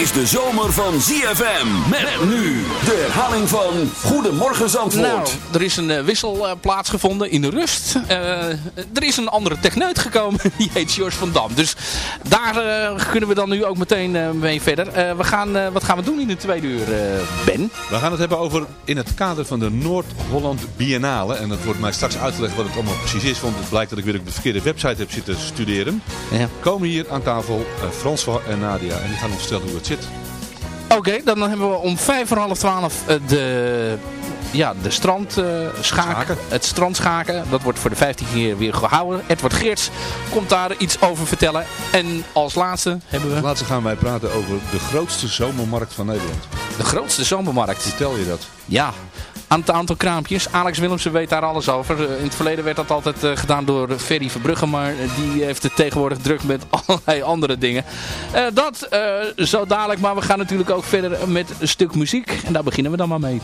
Is de zomer van ZFM. Met nu de herhaling van Goedemorgen Zandvoort. Nou, er is een eh, wissel eh, plaatsgevonden in de rust. Eh, er is een andere techneut gekomen, die heet George van Dam. Dus daar eh, kunnen we dan nu ook meteen eh, mee verder. Eh, we gaan, eh, wat gaan we doen in de tweede uur, eh, Ben? We gaan het hebben over in het kader van de Noord-Holland Biennale. En dat wordt mij straks uitgelegd wat het allemaal precies is. Want het blijkt dat ik weer op de verkeerde website heb zitten studeren. Ja. Komen hier aan tafel uh, François en Nadia. En die gaan ons vertellen hoe het zit. Oké, dan hebben we om vijf voor half twaalf eh, de, ja, de strand, eh, Schaken. het strandschaken. Dat wordt voor de 15 keer weer gehouden. Edward Geerts komt daar iets over vertellen. En als laatste hebben we Laatst gaan wij praten over de grootste zomermarkt van Nederland. de grootste zomermarkt. Vertel je dat? Ja, aan het aantal kraampjes. Alex Willemsen weet daar alles over. Eh, In het verleden werd dat altijd eh, gedaan door Ferry Verbrugge, maar eh, die heeft het tegenwoordig druk met allerlei andere dingen. Eh, dat eh, zo dadelijk, maar we gaan natuurlijk ook verder met een stuk muziek. En daar beginnen we dan maar mee.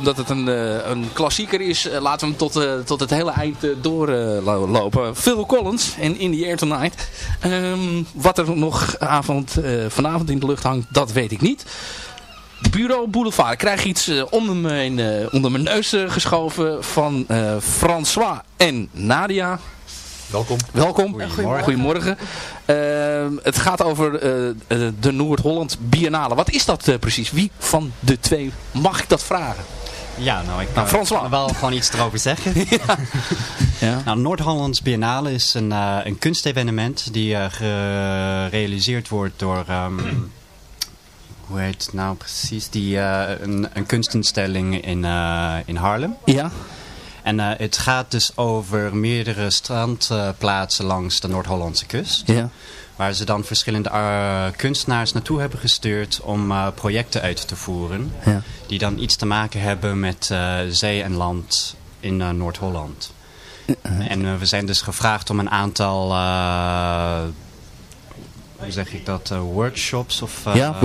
Omdat het een, eh, een klassieker is, eh, laten we hem tot, eh, tot het hele eind eh, doorlopen. Phil Collins en In the Air Tonight. Ehm, wat er nog avond, eh, vanavond in de lucht hangt, dat weet ik niet. Bureau Boulevard. Ik krijg iets onder, mijn, eh, onder mijn neus geschoven van eh, François en Nadia. Welkom. Welkom. Goedemorgen. Goedemorgen. Ehm, het gaat over de Noord-Holland Biennale. Wat is dat eh, precies? Wie van de twee mag ik dat vragen? Ja, nou, ik Nou, eh, François. kan wel gewoon iets erover zeggen. Ja. Nou, Noord-Hollands Biennale is een, eh, een kunstevenement die eh, gerealiseerd wordt door... ehm, hoe heet het nou precies? Die, een, een kunstinstelling in, in Haarlem. Ja. En het gaat dus over meerdere strandplaatsen langs de Noord-Hollandse kust. Ja. Waar ze dan verschillende eh, kunstenaars naartoe hebben gestuurd om eh, projecten uit te voeren. Ja. Die dan iets te maken hebben met eh, zee en land in Noord-Holland. En we zijn dus gevraagd om een aantal, hoe zeg ik dat, workshops of Ja,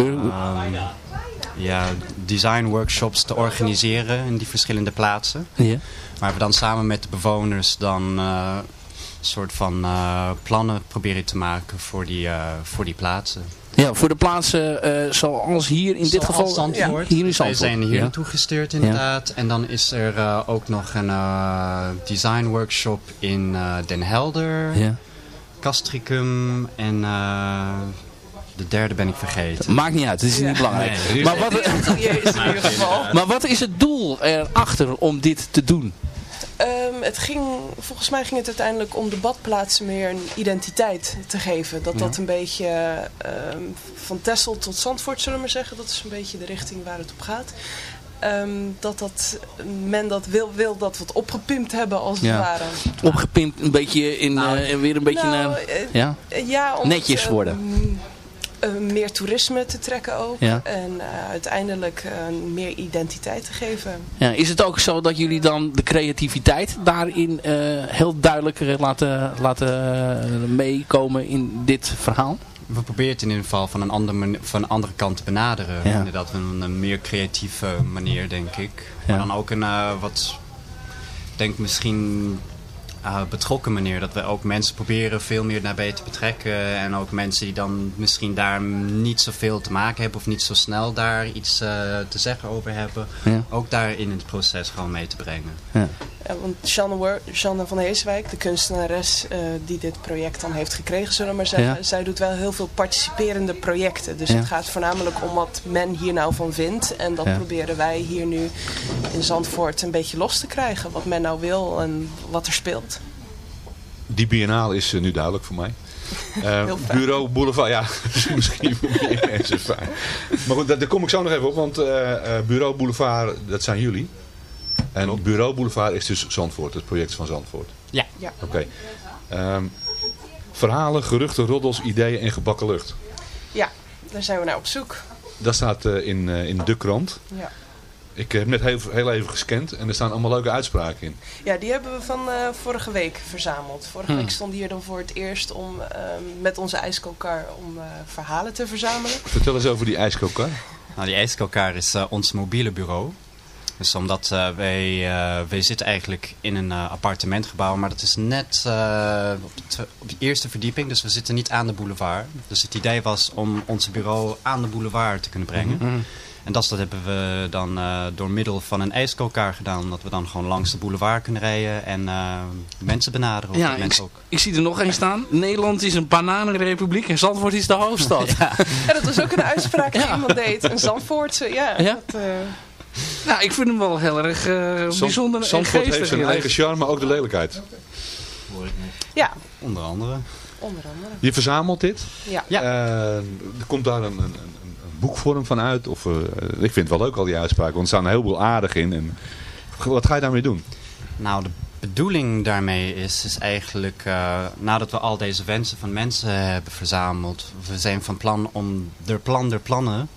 ja, design workshops te organiseren in die verschillende plaatsen. Ja. Waar we dan samen met de bewoners dan soort van eh, plannen proberen te maken voor die, eh, voor die plaatsen. Ja, voor de plaatsen eh, zoals hier in dit geval. Zandvoort. Hier in Wij Zandvoort. zijn hier ja. naartoe gestuurd inderdaad. En dan is er ook nog een eh, design workshop in Den Helder, Ja. Castricum en de derde ben ik vergeten. Maakt niet uit, het is niet belangrijk. Maar, wat, maar wat is het doel erachter om dit te doen? Ehm, het ging, volgens mij ging het uiteindelijk om de badplaatsen meer een identiteit te geven. Dat dat een beetje ehm, van Texel tot Zandvoort, zullen we maar zeggen. Dat is een beetje de richting waar het op gaat. Ehm, dat, dat men dat wil, wil dat wat opgepimpt hebben als het ware. Opgepimpt een beetje in, eh, weer een beetje Nou, naar... eh, Ja? ja, om Netjes eh, worden. mm, meer toerisme te trekken ook. Ja. En eh, uiteindelijk eh, meer identiteit te geven. Ja, is het ook zo dat jullie dan de creativiteit daarin eh, heel duidelijk eh, laten, laten eh, meekomen in dit verhaal? We proberen het in ieder geval van een andere, van een andere kant te benaderen. Ja. Inderdaad, een, een meer creatieve manier, denk ik. Ja. Maar dan ook een eh, wat, ik denk misschien eh, betrokken manier. Dat we ook mensen proberen veel meer daarbij te betrekken. En ook mensen die dan misschien daar niet zoveel te maken hebben. Of niet zo snel daar iets eh, te zeggen over hebben. Ja. Ook daar in het proces gewoon mee te brengen. Ja. Ja, want Jeanne, van Heeswijk, de kunstenares eh, die dit project dan heeft gekregen, zullen we maar zeggen. Ja. Zij doet wel heel veel participerende projecten. Dus Ja. het gaat voornamelijk om wat men hier nou van vindt. En dat Ja. proberen wij hier nu in Zandvoort een beetje los te krijgen. Wat men nou wil en wat er speelt. Die biennale is eh, nu duidelijk voor mij. Eh. Bureau Boulevard, ja, misschien voor mij eens zo fijn. Maar goed, daar, daar kom ik zo nog even op, want eh, eh, Bureau Boulevard, dat zijn jullie. En Bureau Boulevard is dus Zandvoort, het project van Zandvoort. Ja. Ja. Oké. Ehm, verhalen, geruchten, roddels, ideeën en gebakken lucht. Ja, daar zijn we naar op zoek. Dat staat eh, in, eh, in de krant. Ja. Ik heb net heel, heel even gescand en er staan allemaal leuke uitspraken in. Ja, die hebben we van eh, vorige week verzameld. Vorige Hmm. week stond hier dan voor het eerst om ehm, met onze ijskookar om eh, verhalen te verzamelen. Vertel eens over die ijskookkar. Nou, die ijskookar is ons mobiele bureau. Dus omdat eh, wij, eh, wij zitten eigenlijk in een eh, appartementgebouw, maar dat is net eh, op, de, op de eerste verdieping, dus we zitten niet aan de boulevard. Dus het idee was om ons bureau aan de boulevard te kunnen brengen. En dat, dat hebben we dan eh, door middel van een ijskookar gedaan, dat we dan gewoon langs de boulevard kunnen rijden en eh, mensen benaderen. Of Ja, dat ik, mensen ook. ik zie er nog één staan. Nederland is een bananenrepubliek en Zandvoort is de hoofdstad. Ja, dat was ook een uitspraak die iemand deed. Een Zandvoortse, ja. Ja? Dat, eh, Nou, ik vind hem wel heel erg eh, bijzonder en Zandvoort heeft zijn eigen charme, maar ook de lelijkheid. ja, Onder andere. onder andere. Je verzamelt dit. Ja. Ja. Eh, er komt daar een, een, een, een boekvorm van uit. Of, eh, ik vind het wel leuk al die uitspraken, want er staan een heleboel aardig in. En, wat ga je daarmee doen? Nou, de bedoeling daarmee is, is eigenlijk, eh, nadat we al deze wensen van mensen hebben verzameld, we zijn van plan om de plan der plannen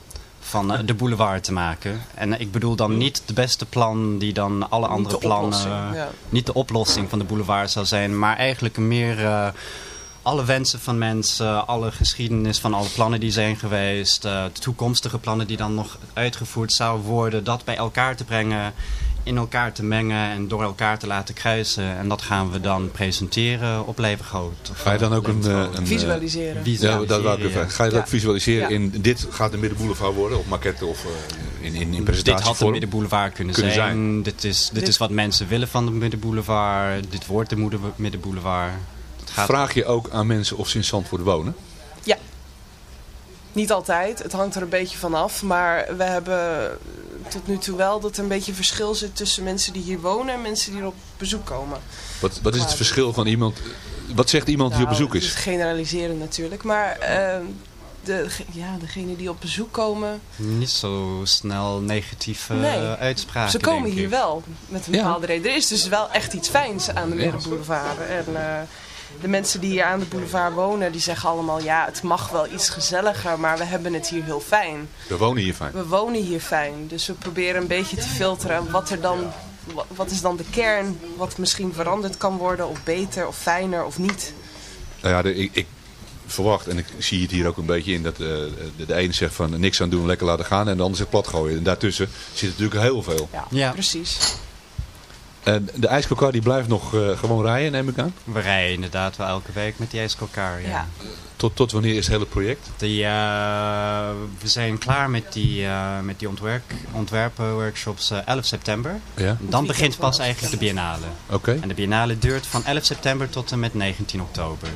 van eh, de boulevard te maken. En ik bedoel dan niet de beste plan die dan alle andere de plannen, ja. niet de oplossing van de boulevard zou zijn, maar eigenlijk meer eh, alle wensen van mensen, alle geschiedenis van alle plannen die zijn geweest, eh, de toekomstige plannen die dan nog uitgevoerd zouden worden, dat bij elkaar te brengen, in elkaar te mengen en door elkaar te laten kruisen. En dat gaan we dan presenteren op Levengroot. Ga je dan ook een... eh, een Visualiseren. Ja, dat wou ik even vragen. Ga je dat Ja. ook visualiseren Ja. in dit gaat de Middenboulevard worden, of maquette of eh, in, in, in Dit had de Middenboulevard kunnen, Kunnen zijn. zijn. Dit, is, dit, Dit- is wat mensen willen van de Middenboulevard. Dit wordt de Moeder- Middenboulevard. Gaat Vraag je ook aan mensen of ze in Zandvoort wonen? Niet altijd, het hangt er een beetje van af. Maar we hebben tot nu toe wel dat er een beetje verschil zit tussen mensen die hier wonen en mensen die hier op bezoek komen. Wat, wat is het verschil van iemand... Wat zegt iemand die op Nou, bezoek het is? generaliseren natuurlijk. Maar ehm, de, ja, degenen die op bezoek komen, niet zo snel negatieve Nee. uitspraken. ze komen hier wel met een Ja. bepaalde reden. Er is dus wel echt iets fijns aan de Ja. Middenboulevard. En eh, de mensen die hier aan de boulevard wonen, die zeggen allemaal... ja, het mag wel iets gezelliger, maar we hebben het hier heel fijn. We wonen hier fijn. We wonen hier fijn, dus we proberen een beetje te filteren wat er dan, wa- wat is dan de kern, wat misschien veranderd kan worden of beter of fijner of niet. Nou ja, de, ik, ik verwacht, en ik zie het hier ook een beetje in, dat eh, de, de ene zegt van niks aan doen, lekker laten gaan. En de ander zegt plat gooien. En daartussen zit natuurlijk heel veel. Ja, Ja. precies. En de ijskokar die blijft nog eh, gewoon rijden, neem ik aan. We rijden inderdaad wel elke week met die ijskelkar. Ja. Ja. Tot, tot wanneer is het hele project? Die, eh, we zijn klaar met die, eh met die ontwerp, ontwerpenworkshops eh 11 september. Ja, Dan begint pas eigenlijk de biennale. oké. En de biennale duurt van 11 september tot en met 19 oktober.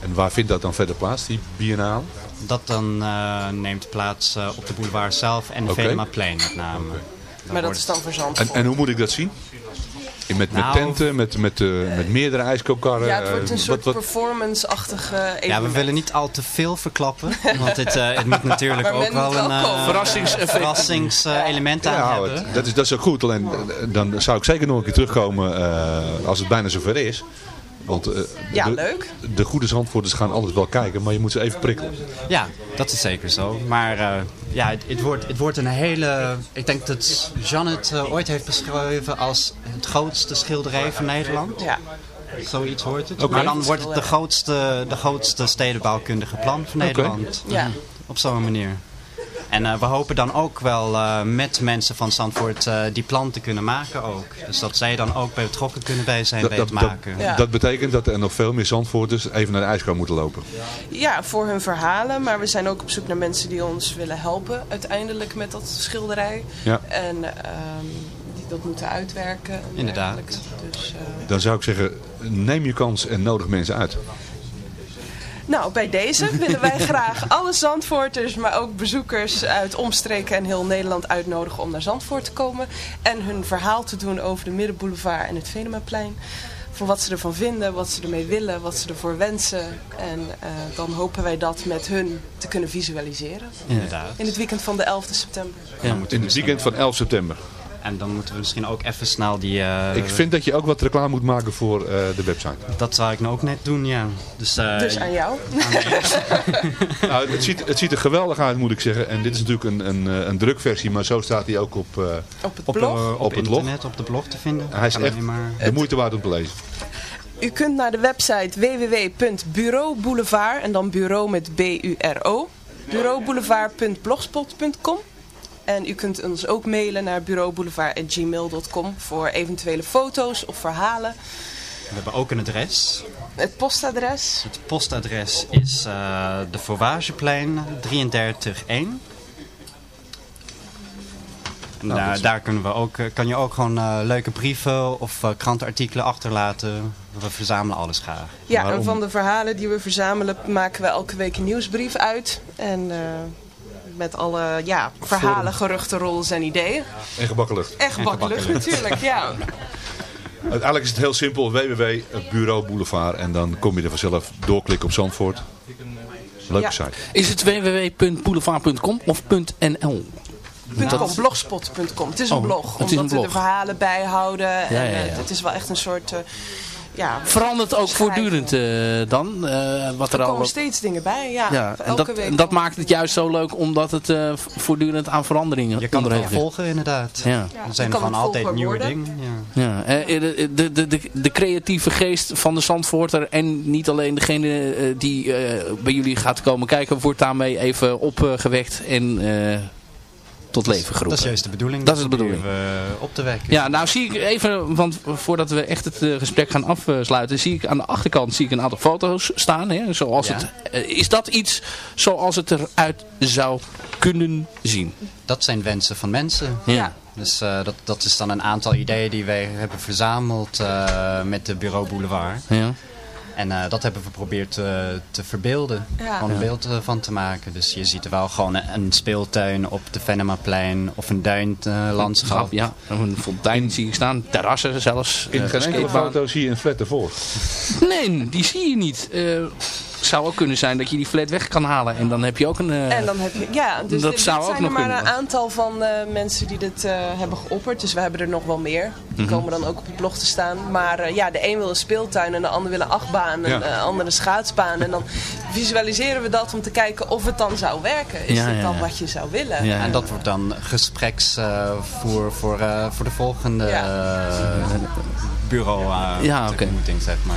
En waar vindt dat dan verder plaats, die biennale? Dat dan eh, neemt plaats eh, op de boulevard zelf en de. Venemaplein met name. Maar dat is dan voor En, Zandvoort. en hoe moet ik dat zien? Met, met Nou, tenten, met, met, eh, met meerdere ijskokarren? ja, het wordt eh, een soort performance-achtige evenement. Ja, we willen niet al te veel verklappen. Want het, eh, het moet natuurlijk ook wel een verrassingselement aan ja, hebben. dat, is, dat is ook goed. Alleen dan zou ik zeker nog een keer terugkomen eh, als het bijna zover is. Want eh, Ja, de, leuk. de goede Zandvoorters gaan altijd wel kijken, maar je moet ze even prikkelen. Ja, dat is zeker zo. Maar eh, ja, het, het, wordt, het wordt een hele... Ik denk dat Jan het eh, ooit heeft beschreven als het grootste schilderij van Nederland. Ja. Zoiets hoort het. Oké. Maar dan wordt het de grootste, de grootste stedenbouwkundige plan van Nederland. Ja. Op zo'n manier. En eh, we hopen dan ook wel eh, met mensen van Zandvoort eh, die plan te kunnen maken ook. Dus dat zij dan ook bij betrokken kunnen bij zijn Dat, bij het dat, maken. Ja. dat betekent dat er nog veel meer Zandvoorters even naar de ijskar moeten lopen. ja, voor hun verhalen. Maar we zijn ook op zoek naar mensen die ons willen helpen uiteindelijk met dat schilderij. Ja. En ehm, die dat moeten uitwerken. en Inderdaad. Dus, eh, Dan zou ik zeggen, neem je kans en nodig mensen uit. Nou, bij deze willen wij graag alle Zandvoorters, maar ook bezoekers uit omstreken en heel Nederland uitnodigen om naar Zandvoort te komen. En hun verhaal te doen over de Middenboulevard en het Venemaplein. Voor wat ze ervan vinden, wat ze ermee willen, wat ze ervoor wensen. En eh, dan hopen wij dat met hun te kunnen visualiseren. Inderdaad. In het weekend van de 11e september. Ja, In het weekend van 11 september. En dan moeten we misschien ook even snel die... eh, Ik vind dat je ook wat reclame moet maken voor eh, de website. Dat zou ik nou ook net doen, ja. Dus, eh, Dus aan jou. Nou, het, ziet, het ziet er geweldig uit, moet ik zeggen. En dit is natuurlijk een, een, een drukversie, maar zo staat hij ook op eh, Op het op, blog. op, Op het blog. internet, op de blog te vinden. Hij is echt alleen maar... de moeite waard om te lezen. U kunt naar de website www.bureauboulevard en dan bureau met B-U-R-O. bureauboulevard.blogspot.com En u kunt ons ook mailen naar bureauboulevard.gmail.com voor eventuele foto's of verhalen. We hebben ook een adres. Het postadres. Het postadres is eh, de Fauvageplein 331. En Nou, dat daar, kunnen we ook, eh, kan je ook gewoon eh, leuke brieven of eh, krantenartikelen achterlaten. We verzamelen alles graag. Ja, Waarom? en van de verhalen die we verzamelen maken we elke week een nieuwsbrief uit. En eh, met alle ja, verhalen, geruchten, rollen en ideeën. En gebakken lucht. En gebakken lucht natuurlijk, ja. Uiteindelijk is het heel simpel. www.bureau Boulevard. En dan kom je er vanzelf doorklikken op Zandvoort. Leuke Ja. site. Is het www.boulevard.com of .nl? .com, blogspot.com. Het is een Oh, blog, het is omdat een we de verhalen bijhouden. En, ja, ja. eh, het is wel echt een soort... eh, ja, Verandert ook schrijven. voortdurend eh, dan? eh, wat er Er al komen steeds dingen bij, ja. ja, en Elke dat, week en dat maakt het juist zo leuk omdat het eh, voortdurend aan veranderingen Je kan het wel onderhevig is. volgen inderdaad. Ja. Ja, Er zijn gewoon altijd nieuwe worden. dingen. Ja. Ja, eh, de, de, de, de, de creatieve geest van de Zandvoorter en niet alleen degene die eh, bij jullie gaat komen kijken, wordt daarmee even opgewekt en eh, tot leven geroepen. Dat is juist de bedoeling. Dat is de bedoeling. we op te wekken. Ja, nou zie ik even, want voordat we echt het eh, gesprek gaan afsluiten, zie ik aan de achterkant zie ik een aantal foto's staan. Hè, zoals Ja. het, eh, is dat iets zoals het eruit zou kunnen zien? Dat zijn wensen van mensen. Ja. Dus eh, dat, dat is dan een aantal ideeën die wij hebben verzameld eh, met de Bureau Boulevard. Ja. En eh, dat hebben we geprobeerd eh, te verbeelden. Ja. Gewoon een beeld van te maken. Dus je ziet er wel gewoon een, een speeltuin op de Venemaplein of een duinlandschap. Ja, een fontein zie ik staan, terrassen zelfs. In eh, geen enkele foto zie je een flat ervoor. Nee, die zie je niet. Zou ook kunnen zijn dat je die flat weg kan halen en dan heb je ook een... eh, En dan heb je, ja, dus Dat dit, zou dit ook zijn nog er maar kunnen. een aantal van eh, mensen die dit eh, hebben geopperd. Dus we hebben er nog wel meer. Die Mhm. komen dan ook op het blog te staan. Maar eh, ja, de een wil een speeltuin en de ander wil een achtbaan en Ja. de ander een schaatsbaan. En dan visualiseren we dat om te kijken of het dan zou werken. Is Ja, dit ja, dan ja. wat je zou willen? Ja. En dat wordt dan gespreksvoer voor, eh, voor de volgende Ja. eh, bureau uh, Ja, oké. ontmoeting, zeg maar.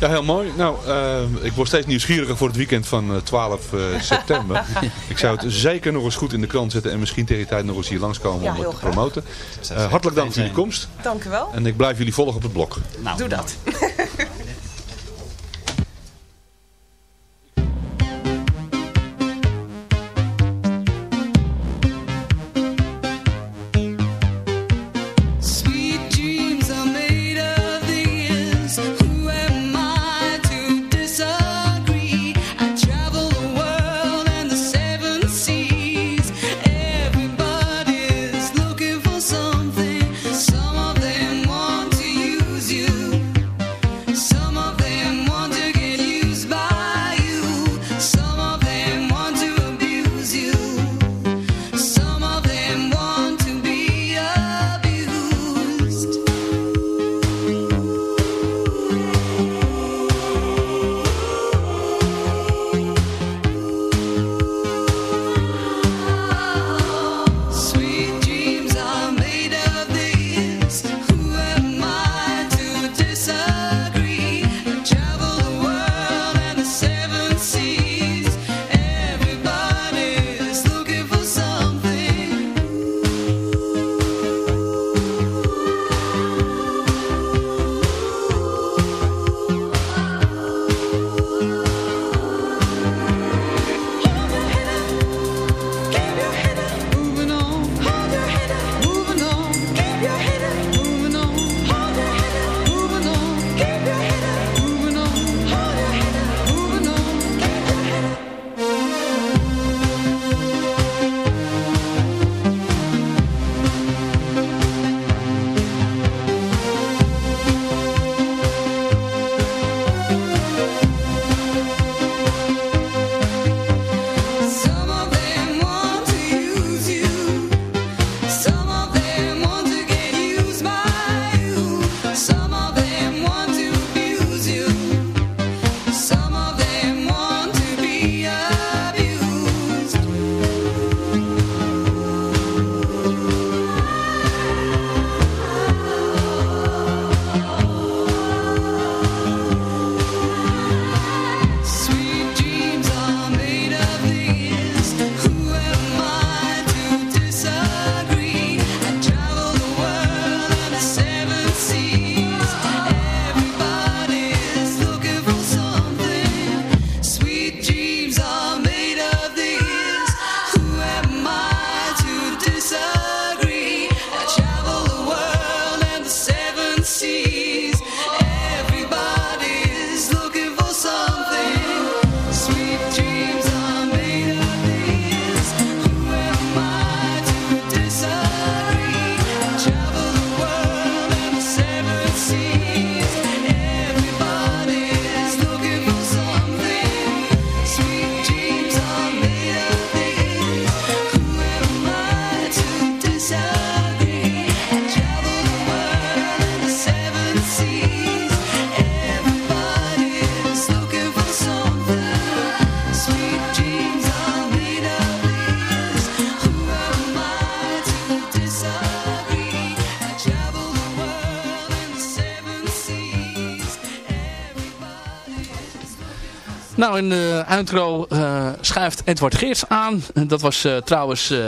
Ja. Heel mooi. Nou, eh, ik word steeds nieuwsgieriger voor het weekend van eh, 12 eh, september. Ik zou het zeker nog eens goed in de krant zetten en misschien tegen die tijd nog eens hier langskomen Ja, om het te graag. promoten. Eh, hartelijk dank voor jullie komst. Dank u wel. En ik blijf jullie volgen op het blog. Nou, Doe dat. Nou, in de outro eh, schuift Edward Geerts aan. Dat was eh, trouwens eh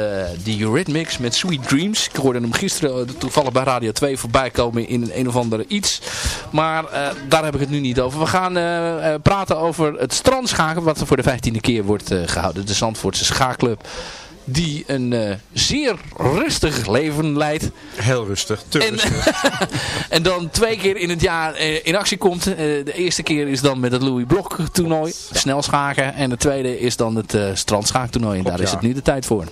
de Eurythmics met Sweet Dreams. Ik hoorde hem gisteren toevallig bij Radio 2 voorbij komen in een, of andere iets. Maar daar heb ik het nu niet over. We gaan praten over het strandschaken wat voor de vijftiende keer wordt eh, gehouden. De Zandvoortse Schaakclub. Die een eh, zeer rustig leven leidt. Heel rustig, te En, rustig. en dan twee keer in het jaar eh, in actie komt. Eh, de eerste keer is dan met het Louis Blok toernooi. Snelschaken. En de tweede is dan het strandschaaktoernooi. En Klopt, daar is ja. het nu de tijd voor.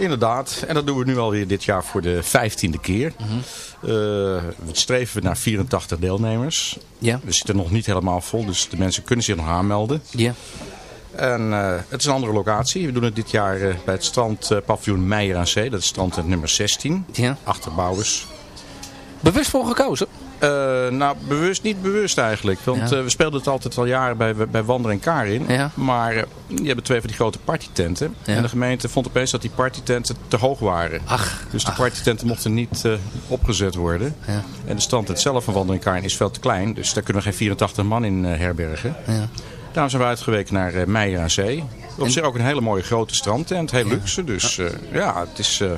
Inderdaad. En dat doen we nu alweer dit jaar voor de vijftiende keer. Mhm. Eh, we streven naar 84 deelnemers. Ja. We zitten nog niet helemaal vol, dus de mensen kunnen zich nog aanmelden. Ja. En eh, het is een andere locatie. We doen het dit jaar eh, bij het strand eh, paviljoen Meijer aan Zee. Dat is strand nummer 16. Ja. Achter Bouwers. Bewust voor gekozen? Nou, bewust, niet bewust eigenlijk. Want Ja. we speelden het altijd al jaren bij, bij Wander en Karin. Ja. Maar die hebben twee van die grote partytenten. Ja. En de gemeente vond opeens dat die partytenten te hoog waren. Ach. Dus de partytenten mochten niet opgezet worden. Ja. En de standtent zelf van Wander en Karin is veel te klein. Dus daar kunnen we geen 84 man in herbergen. Ja. Daarom zijn we uitgeweken naar eh, Meijer aan Zee. Op zich ook een hele mooie grote strandtent. Heel luxe. Dus eh, ja, het is, eh,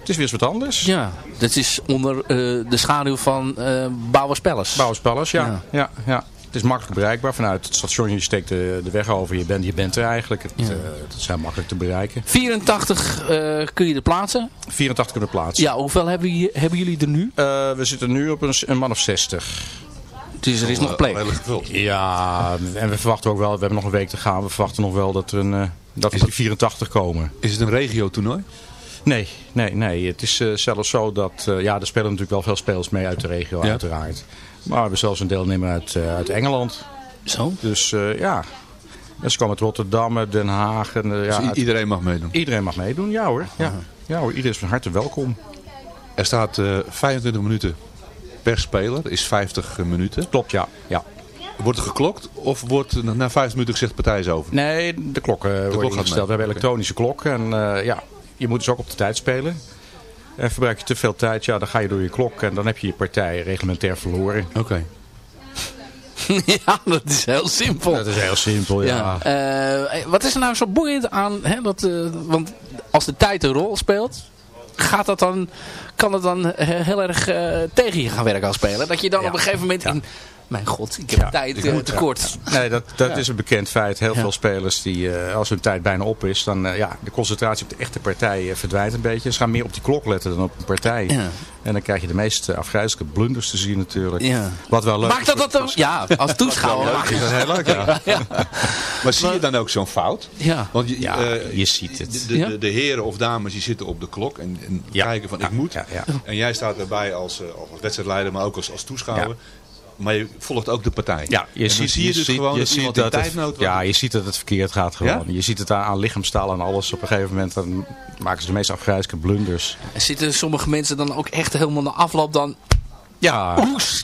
het is weer eens wat anders. Ja, dat is onder eh, de schaduw van eh Bouwers Palace. Bouwers Palace, ja. Ja. ja. Ja, Het is makkelijk bereikbaar vanuit het station. Je steekt de, de weg over. Je bent, je bent er eigenlijk. Het, Ja. eh, het is heel makkelijk te bereiken. 84 eh, kun je er plaatsen. 84 kunnen plaatsen. Ja, hoeveel hebben, hebben jullie er nu? Eh, we zitten nu op een, een man of 60. Dus er is nog plek. Ja, en we verwachten ook wel, we hebben nog een week te gaan. We verwachten nog wel dat, er een, eh, dat we op die 84 komen. Is het een regio-toernooi? Nee, nee, nee. Het is eh, zelfs zo dat, eh, ja, er spelen natuurlijk wel veel spelers mee uit de regio Ja. uiteraard. Maar we hebben zelfs een deelnemer uit, uit Engeland. Zo. Dus eh, ja, en ze komen uit Rotterdam, Den Haag. En, ja, Dus iedereen mag meedoen. Iedereen mag meedoen, ja hoor. Ja, ja hoor, iedereen is van harte welkom. Er staat eh 25 minuten per speler, is 50 minuten. Klopt, ja. ja. Wordt er geklokt of wordt na 50 minuten gezegd partij is over? Nee, de klok gaat ingesteld. mee. We hebben elektronische klokken. En eh, ja, je moet dus ook op de tijd spelen. En verbruik je te veel tijd, ja, dan ga je door je klok. En dan heb je je partij reglementair verloren. Oké. ja, dat is heel simpel. Dat is heel simpel, ja. Ja. Eh, wat is er nou zo boeiend aan? Hè, dat, eh, want als de tijd een rol speelt, gaat dat dan, kan het dan eh, heel erg eh, tegen je gaan werken als speler? Dat je dan op een gegeven moment in... Mijn god, ik heb Ja, tijd ik eh, moet- tekort. Nee, dat, dat is een bekend feit. Heel Ja. veel spelers, die, eh, als hun tijd bijna op is, dan eh, ja, de concentratie op de echte partij verdwijnt een beetje. Ze gaan meer op die klok letten dan op een partij. Ja. En dan krijg je de meest afgrijzelijke blunders te zien natuurlijk. Ja. Wat wel leuk Maakt dat dat dan... Ja, als toeschouwer. maakt is dat heel leuk, ja. Maar zie je dan ook zo'n fout? Ja. Want je, Ja, eh, je ziet het. De, de, de heren of dames die zitten op de klok en, en Ja. kijken van Ja, ik moet. ja, ja. En jij staat erbij als, eh, als wedstrijdleider, maar ook als, als toeschouwer. Maar je volgt ook de partij. Ja, je en ziet, zie je, dus ziet- gewoon je dat iemand dat het, ja, je ziet dat het verkeerd gaat gewoon. Ja? Je ziet het aan, aan lichaamstaal en alles. Op een gegeven moment dan maken ze de meest afgrijzelijke blunders. Er zitten sommige mensen dan ook echt helemaal na afloop dan... Ja,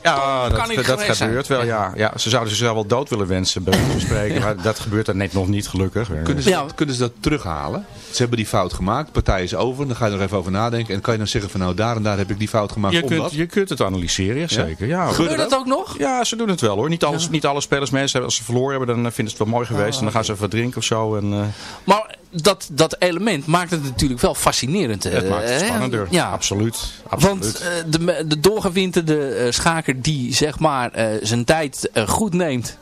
ja dat, dat gebeurt wel. Ja. Ja, ze zouden zichzelf wel dood willen wensen, bij van spreken. Maar dat gebeurt dan net nog niet, gelukkig. Kunnen ze, Ja. dat, kunnen ze dat terughalen? Ze hebben die fout gemaakt, partij is over, dan ga je er even over nadenken. En dan kan je dan zeggen van nou daar en daar heb ik die fout gemaakt Je omdat. kunt, je kunt het analyseren, ja, zeker. Ja. Gebeurt dat ook nog? Ja, ze doen het wel hoor. Niet, alles, niet alle spelers mee. Ze- Als ze verloren hebben, dan vinden ze het wel mooi geweest. en dan gaan ze even drinken of zo. En, eh, Maar dat, dat element maakt het natuurlijk wel fascinerend. het eh, maakt het spannender. Ja. Absoluut. absoluut. Want eh, de, de doorgewinterde eh, schaker die zeg maar eh, zijn tijd goed neemt,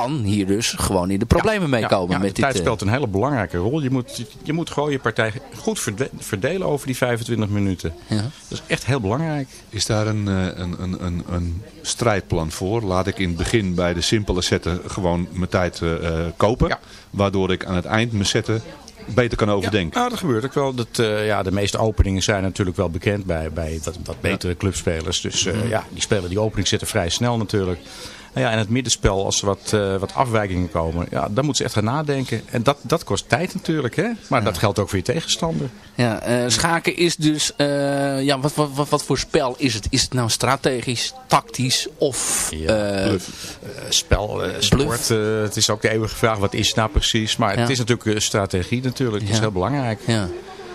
kan hier dus gewoon in de problemen meekomen. Ja, met de dit, tijd eh, speelt een hele belangrijke rol. Je moet, je, moet gewoon je partij goed verde- verdelen over die 25 minuten. Ja. Dat is echt heel belangrijk. Is daar een, eh, een, een, een, een strijdplan voor? Laat ik in het begin bij de simpele zetten gewoon mijn tijd eh, eh, kopen. Ja. Waardoor ik aan het eind mijn zetten beter kan overdenken. Ja, dat gebeurt ook wel. Dat, eh, ja, de meeste openingen zijn natuurlijk wel bekend bij, bij wat, wat betere clubspelers. Dus eh, ja, die spelen die opening zitten vrij snel natuurlijk. Nou ja, en het middenspel, als er wat, eh, wat afwijkingen komen, ja, dan moeten ze echt gaan nadenken. En dat, dat kost tijd natuurlijk, hè? maar dat geldt ook voor je tegenstander. Ja, eh, schaken is dus, eh, ja, wat, wat, wat, wat voor spel is het? Is het nou strategisch, tactisch of... Ja, spel, sport, het is ook de eeuwige vraag, wat is het nou precies? Maar Ja. het is natuurlijk strategie natuurlijk, het is heel belangrijk. ja,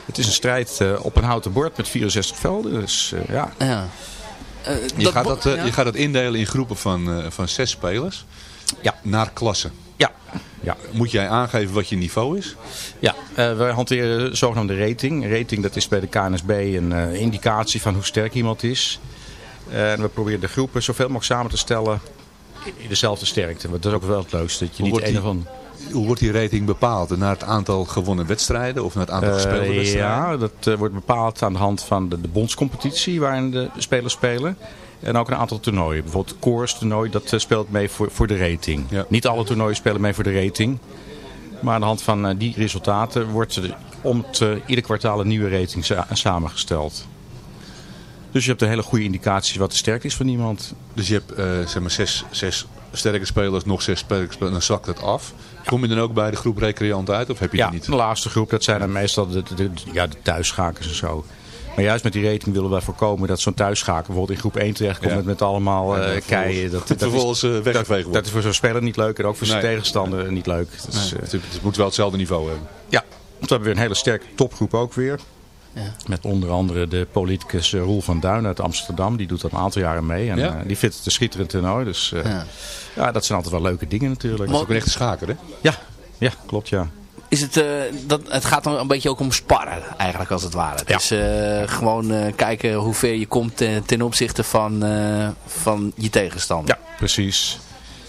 Het is een strijd op een houten bord met 64 velden, dus ja. ja. Eh, Je, gaat dat, eh, ja. je gaat dat indelen in groepen van, eh, van zes spelers. Ja. Naar klassen. Ja. ja. Moet jij aangeven wat je niveau is? Ja, eh, we hanteren de zogenaamde rating. Rating dat is bij de KNSB een indicatie van hoe sterk iemand is. En we proberen de groepen zoveel mogelijk samen te stellen in dezelfde sterkte. Want dat is ook wel het leukste. Dat je Hoe niet wordt een die- van... Hoe wordt die rating bepaald? Naar het aantal gewonnen wedstrijden of naar het aantal Eh, gespeelde wedstrijden? ja, dat eh, wordt bepaald aan de hand van de, de bondscompetitie waarin de spelers spelen. En ook een aantal toernooien. Bijvoorbeeld het Coors toernooi, dat eh, speelt mee voor, voor de rating. Ja. Niet alle toernooien spelen mee voor de rating. Maar aan de hand van die resultaten wordt er om het, ieder kwartaal een nieuwe rating sa- samengesteld. Dus je hebt een hele goede indicatie wat de sterkte is van iemand. Dus je hebt zeg maar zes, zes sterke spelers, nog zes sterke spelers, dan zakt het af. Kom je dan ook bij de groep recreanten uit of heb je Ja, die niet? de laatste groep, dat zijn dan meestal de, de, de- ja, de thuisschakers en zo. Maar juist met die rating willen wij voorkomen dat zo'n thuisschaker bijvoorbeeld in groep 1 terechtkomt Ja. met, met allemaal eh keien. Dat, dat, is, eh, dat, dat is voor zo'n speler niet leuk en ook voor zijn Nee. tegenstander niet leuk. Dus, Nee, eh, het, het moet wel hetzelfde niveau hebben. ja, want we hebben weer een hele sterke topgroep ook weer. Met onder andere de politicus eh, Roel van Duin uit Amsterdam. Die doet dat een aantal jaren mee. En Ja. eh, die vindt het een schitterend toernooi. Dus eh, Ja. ja. dat zijn altijd wel leuke dingen natuurlijk. Dat is ook een echte schaker, hè? Ja, ja, klopt ja. Is het, eh, dat, het gaat dan een beetje ook om sparren, eigenlijk als het ware. Ja. Dus eh, gewoon eh, kijken hoe ver je komt ten, ten opzichte van, eh, van je tegenstander. Ja, precies.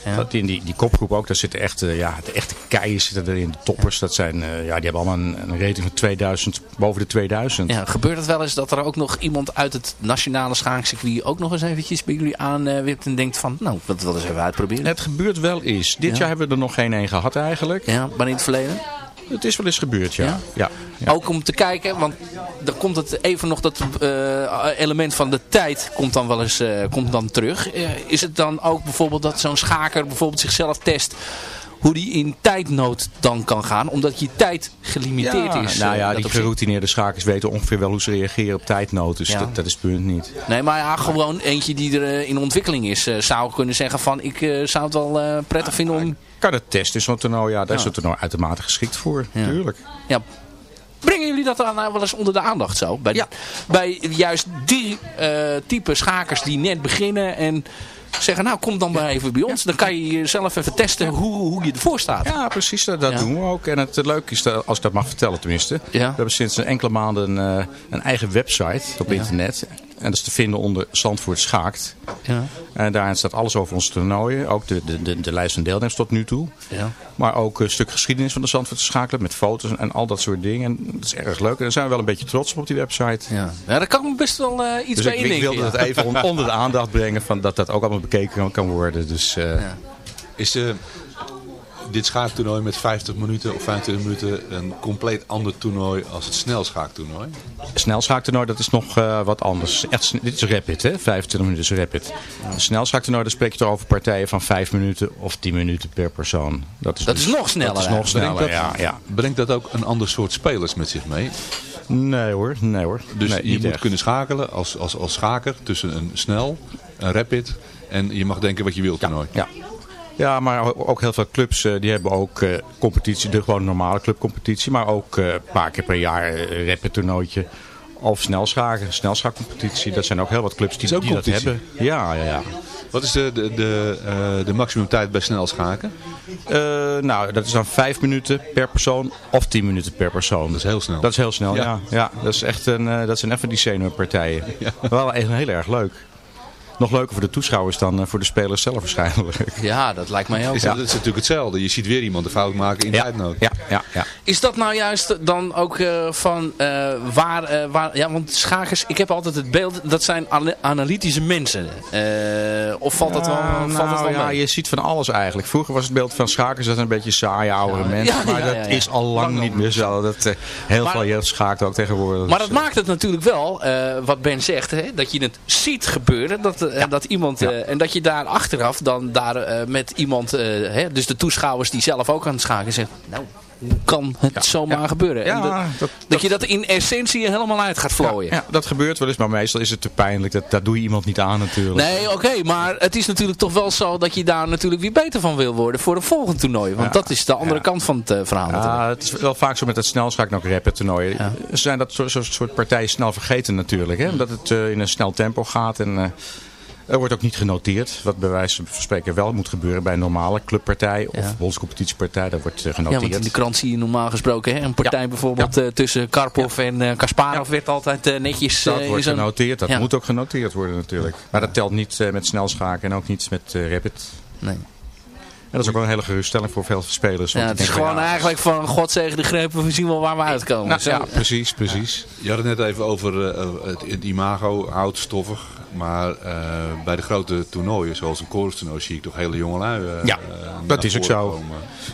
Ja. In die, die kopgroep ook, daar zitten echt, eh, ja, de echte keien zitten erin, de toppers. Dat zijn, eh, ja, die hebben allemaal een, een rating van 2000, boven de 2000. Ja, gebeurt het wel eens dat er ook nog iemand uit het nationale schaakcircuit ook nog eens eventjes bij jullie aanwipt en denkt van, nou, dat wil eens even uitproberen. Het gebeurt wel eens. Dit Ja. jaar hebben we er nog geen één gehad eigenlijk. Ja, maar in het verleden? Het is wel eens gebeurd, ja. Ja? ja. ja. Ook om te kijken, want dan komt het even nog dat eh, element van de tijd komt dan wel eens eh, komt dan terug. Eh, is het dan ook bijvoorbeeld dat zo'n schaker bijvoorbeeld zichzelf test hoe die in tijdnood dan kan gaan, omdat je tijd gelimiteerd Ja, is. nou eh, ja, dat die geroutineerde schakers weten ongeveer wel hoe ze reageren op tijdnood. Dus Ja. dat, dat is het punt niet. Nee, maar ja, gewoon eentje die er eh, in ontwikkeling is. eh, zou kunnen zeggen van, ik eh, zou het wel eh, prettig vinden om... Kan het testen zo'n toernooi? Ja, daar is het toernooi uitermate geschikt voor. Tuurlijk. Ja, brengen jullie dat dan nou wel eens onder de aandacht zo? Bij, Ja. bij juist die eh, type schakers die net beginnen en zeggen, nou kom dan maar even bij ons. Dan kan je jezelf even testen hoe, hoe je ervoor staat. Ja, precies. Dat, dat doen we ook. En het, leuke is, dat, als ik dat mag vertellen tenminste. We hebben sinds een enkele maanden een, eh, een eigen website op internet. En dat is te vinden onder Zandvoort Schaakt. Ja. En daarin staat alles over onze toernooien. Ook de, de, de, de lijst van deelnemers tot nu toe. Ja. Maar ook een stuk geschiedenis van de Zandvoort Schaakclub. Met foto's en, en al dat soort dingen. En dat is erg leuk. En daar zijn we wel een beetje trots op op die website. Ja. ja, daar kan ik me best wel eh, iets Dus bij ik, ik wilde ja. dat even on- onder de aandacht brengen. Van dat dat ook allemaal bekeken kan, kan worden. Dus eh, Ja. Is eh, dit schaaktoernooi met 50 minuten of 25 minuten een compleet ander toernooi als het snelschaaktoernooi? snelschaaktoernooi, dat is nog eh, wat anders. Echt, dit is rapid, hè? 25 minuten is rapid. Snelschaaktoernooi, dan spreek je er over partijen van 5 minuten of 10 minuten per persoon. Dat is, Dat dus- is nog sneller, Dat is nog sneller, Brengt ja, dat, ja. brengt dat ook een ander soort spelers met zich mee? Nee hoor, nee hoor. Dus Nee, je moet echt. kunnen schakelen als, als, als schaker tussen een snel, een rapid en je mag denken wat je wilt toernooi. Ja. Ja, maar o- ook heel veel clubs eh, die hebben ook eh, competitie, de gewoon normale clubcompetitie. Maar ook eh, een paar keer per jaar een rapid toernooitje. Of snelschaken, snelschaakcompetitie. Dat zijn ook heel wat clubs die, dat hebben. Ja, ja, ja. Wat is de, de, de, de maximumtijd bij snelschaken? Nou, dat is dan 5 minuten per persoon of 10 minuten per persoon. Dat is heel snel. Dat is heel snel, Ja. ja. ja. dat, is echt een, dat zijn even die zenuwpartijen. Wel echt heel erg leuk. Nog leuker voor de toeschouwers dan eh, voor de spelers zelf waarschijnlijk. Ja, dat lijkt mij ook. Is dat, is natuurlijk hetzelfde. Je ziet weer iemand een fout maken in Ja, tijdnood. ja, ja, ja. Is dat nou juist dan ook eh, van eh, waar, eh, waar... Ja, want schakers, ik heb altijd het beeld, dat zijn ana- analytische mensen. Eh, of valt dat wel, Ja, valt nou, dat wel ja, mee? je ziet van alles eigenlijk. Vroeger was het beeld van schakers dat een beetje saaie oudere mensen. ja, maar ja, dat ja, ja. is al lang niet meer zo. Dat, eh, heel Maar- veel jeugd schaakt ook tegenwoordig. Maar dat Dus, maakt het natuurlijk wel, eh, wat Ben zegt, hè, dat je het ziet gebeuren. Dat, eh, dat iemand, Ja. eh, en dat je daar achteraf dan daar eh, met iemand, eh, hè, dus de toeschouwers die zelf ook aan het schaken zegt, nou, hoe kan het zomaar gebeuren? En Ja, dat, dat- dat je dat in essentie helemaal uit gaat vlooien. Ja, dat gebeurt wel eens, maar meestal is het te pijnlijk. Dat, dat doe je iemand niet aan natuurlijk. Nee, oké, maar het is natuurlijk toch wel zo dat je daar natuurlijk weer beter van wil worden voor een volgend toernooi. Want Ja, dat is de andere ja. kant van het verhaal. Ja, het is wel vaak zo met het snelschaak nog rapid toernooien. Ja. Ze zijn dat soort, soort, soort partijen snel vergeten natuurlijk. Hè? Omdat het eh, in een snel tempo gaat. En, eh, Er wordt ook niet genoteerd, wat bij wijze van spreken wel moet gebeuren bij een normale clubpartij of Ja. bondscompetitiepartij. Daar wordt eh, Ja, genoteerd. want in de krant zie je normaal gesproken hè, een partij bijvoorbeeld eh, tussen Karpov en eh, Kasparov werd altijd netjes dat wordt genoteerd, dat moet ook genoteerd worden natuurlijk. Maar dat telt niet met snelschaken en ook niet met rapid. Nee. En dat is ook wel een hele geruststelling voor veel spelers. want Ja, het is gewoon ja, eigenlijk van God zegen de grepen, we zien wel waar we uitkomen. Nou, Zo. ja, precies, precies. Je had het net even over eh, het, het imago, oud, stoffig. Maar eh, bij de grote toernooien, zoals een korenstoernooi, zie ik toch hele jonge lui. eh, Ja, dat is ook zo.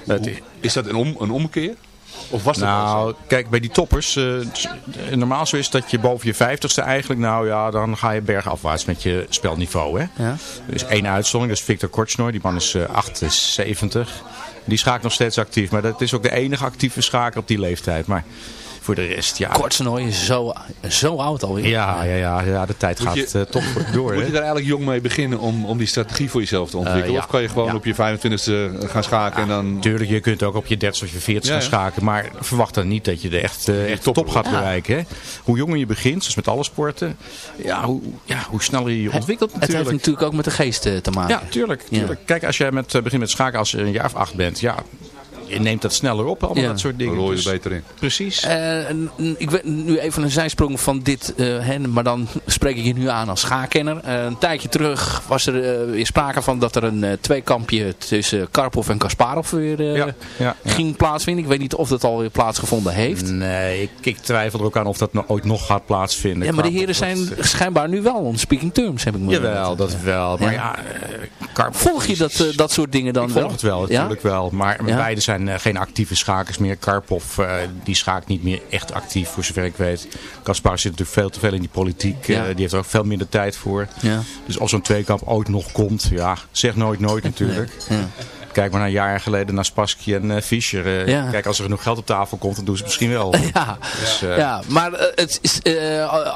Hoe- is dat een, om, een omkeer? Of was dat Nou, kijk, bij die toppers, eh, s- normaal zo is dat je boven je vijftigste eigenlijk, nou ja, dan ga je bergafwaarts met je spelniveau. Hè? Ja. Er is één uitzondering, dat is Victor Kortsnoy, die man is eh, 78. Die schaakt nog steeds actief, maar dat is ook de enige actieve schaker op die leeftijd. Maar voor de rest, ja. Kortsenooi is zo, zo oud alweer. Ja, ja, ja, ja, de tijd Moet gaat je- eh, toch door. Moet Hè? je daar eigenlijk jong mee beginnen om, om die strategie voor jezelf te ontwikkelen? Eh, ja. Of kan je gewoon Ja. op je 25e gaan schaken en dan... Tuurlijk, je kunt ook op je 30 of je 40 Ja, gaan ja. schaken. Maar verwacht dan niet dat je de echt, eh, echt top top gaat bereiken. Hè? Hoe jonger je begint, zoals met alle sporten, ja, hoe, ja, hoe sneller je je ontwikkelt Het heeft natuurlijk. ook met de geest eh, te maken. Ja, tuurlijk. tuurlijk. Kijk, als jij met, eh, begint met schaken als je een jaar of acht bent, ja, je neemt dat sneller op, allemaal Ja. dat soort Dan dingen. je Dus- er beter in. Precies. Eh, ik weet nu even een zijsprong van dit, eh, hè, maar dan spreek ik je nu aan als schaakkenner. Eh, een tijdje terug was er eh, weer sprake van dat er een eh, tweekampje tussen Karpov en Kasparov weer eh, Ja, ja, ja. ging plaatsvinden. Ik weet niet of dat alweer plaatsgevonden heeft. Nee, ik, ik twijfel er ook aan of dat nou ooit nog gaat plaatsvinden. Ja, maar de heren zijn dat- schijnbaar nu wel on speaking terms, heb ik me Jawel, dat wel. Maar Ja. ja, eh, Karpov Volg je dat, eh, dat soort dingen dan ik wel? volg het wel, Ja? natuurlijk wel. Maar Ja? beide zijn eh, geen actieve schakers meer. Karpov, eh, die schaakt niet meer echt actief, voor zover ik weet. Kaspar zit natuurlijk veel te veel in die politiek. Ja. eh, die heeft er ook veel minder tijd voor. Ja. Dus als zo'n tweekamp ooit nog komt, ja, zeg nooit nooit natuurlijk. Ja. Kijk maar naar een jaar geleden naar Spassky en eh, Fischer. Eh, Ja. Kijk, als er genoeg geld op tafel komt, dan doen ze het misschien wel. Ja, Dus, eh, ja maar het is,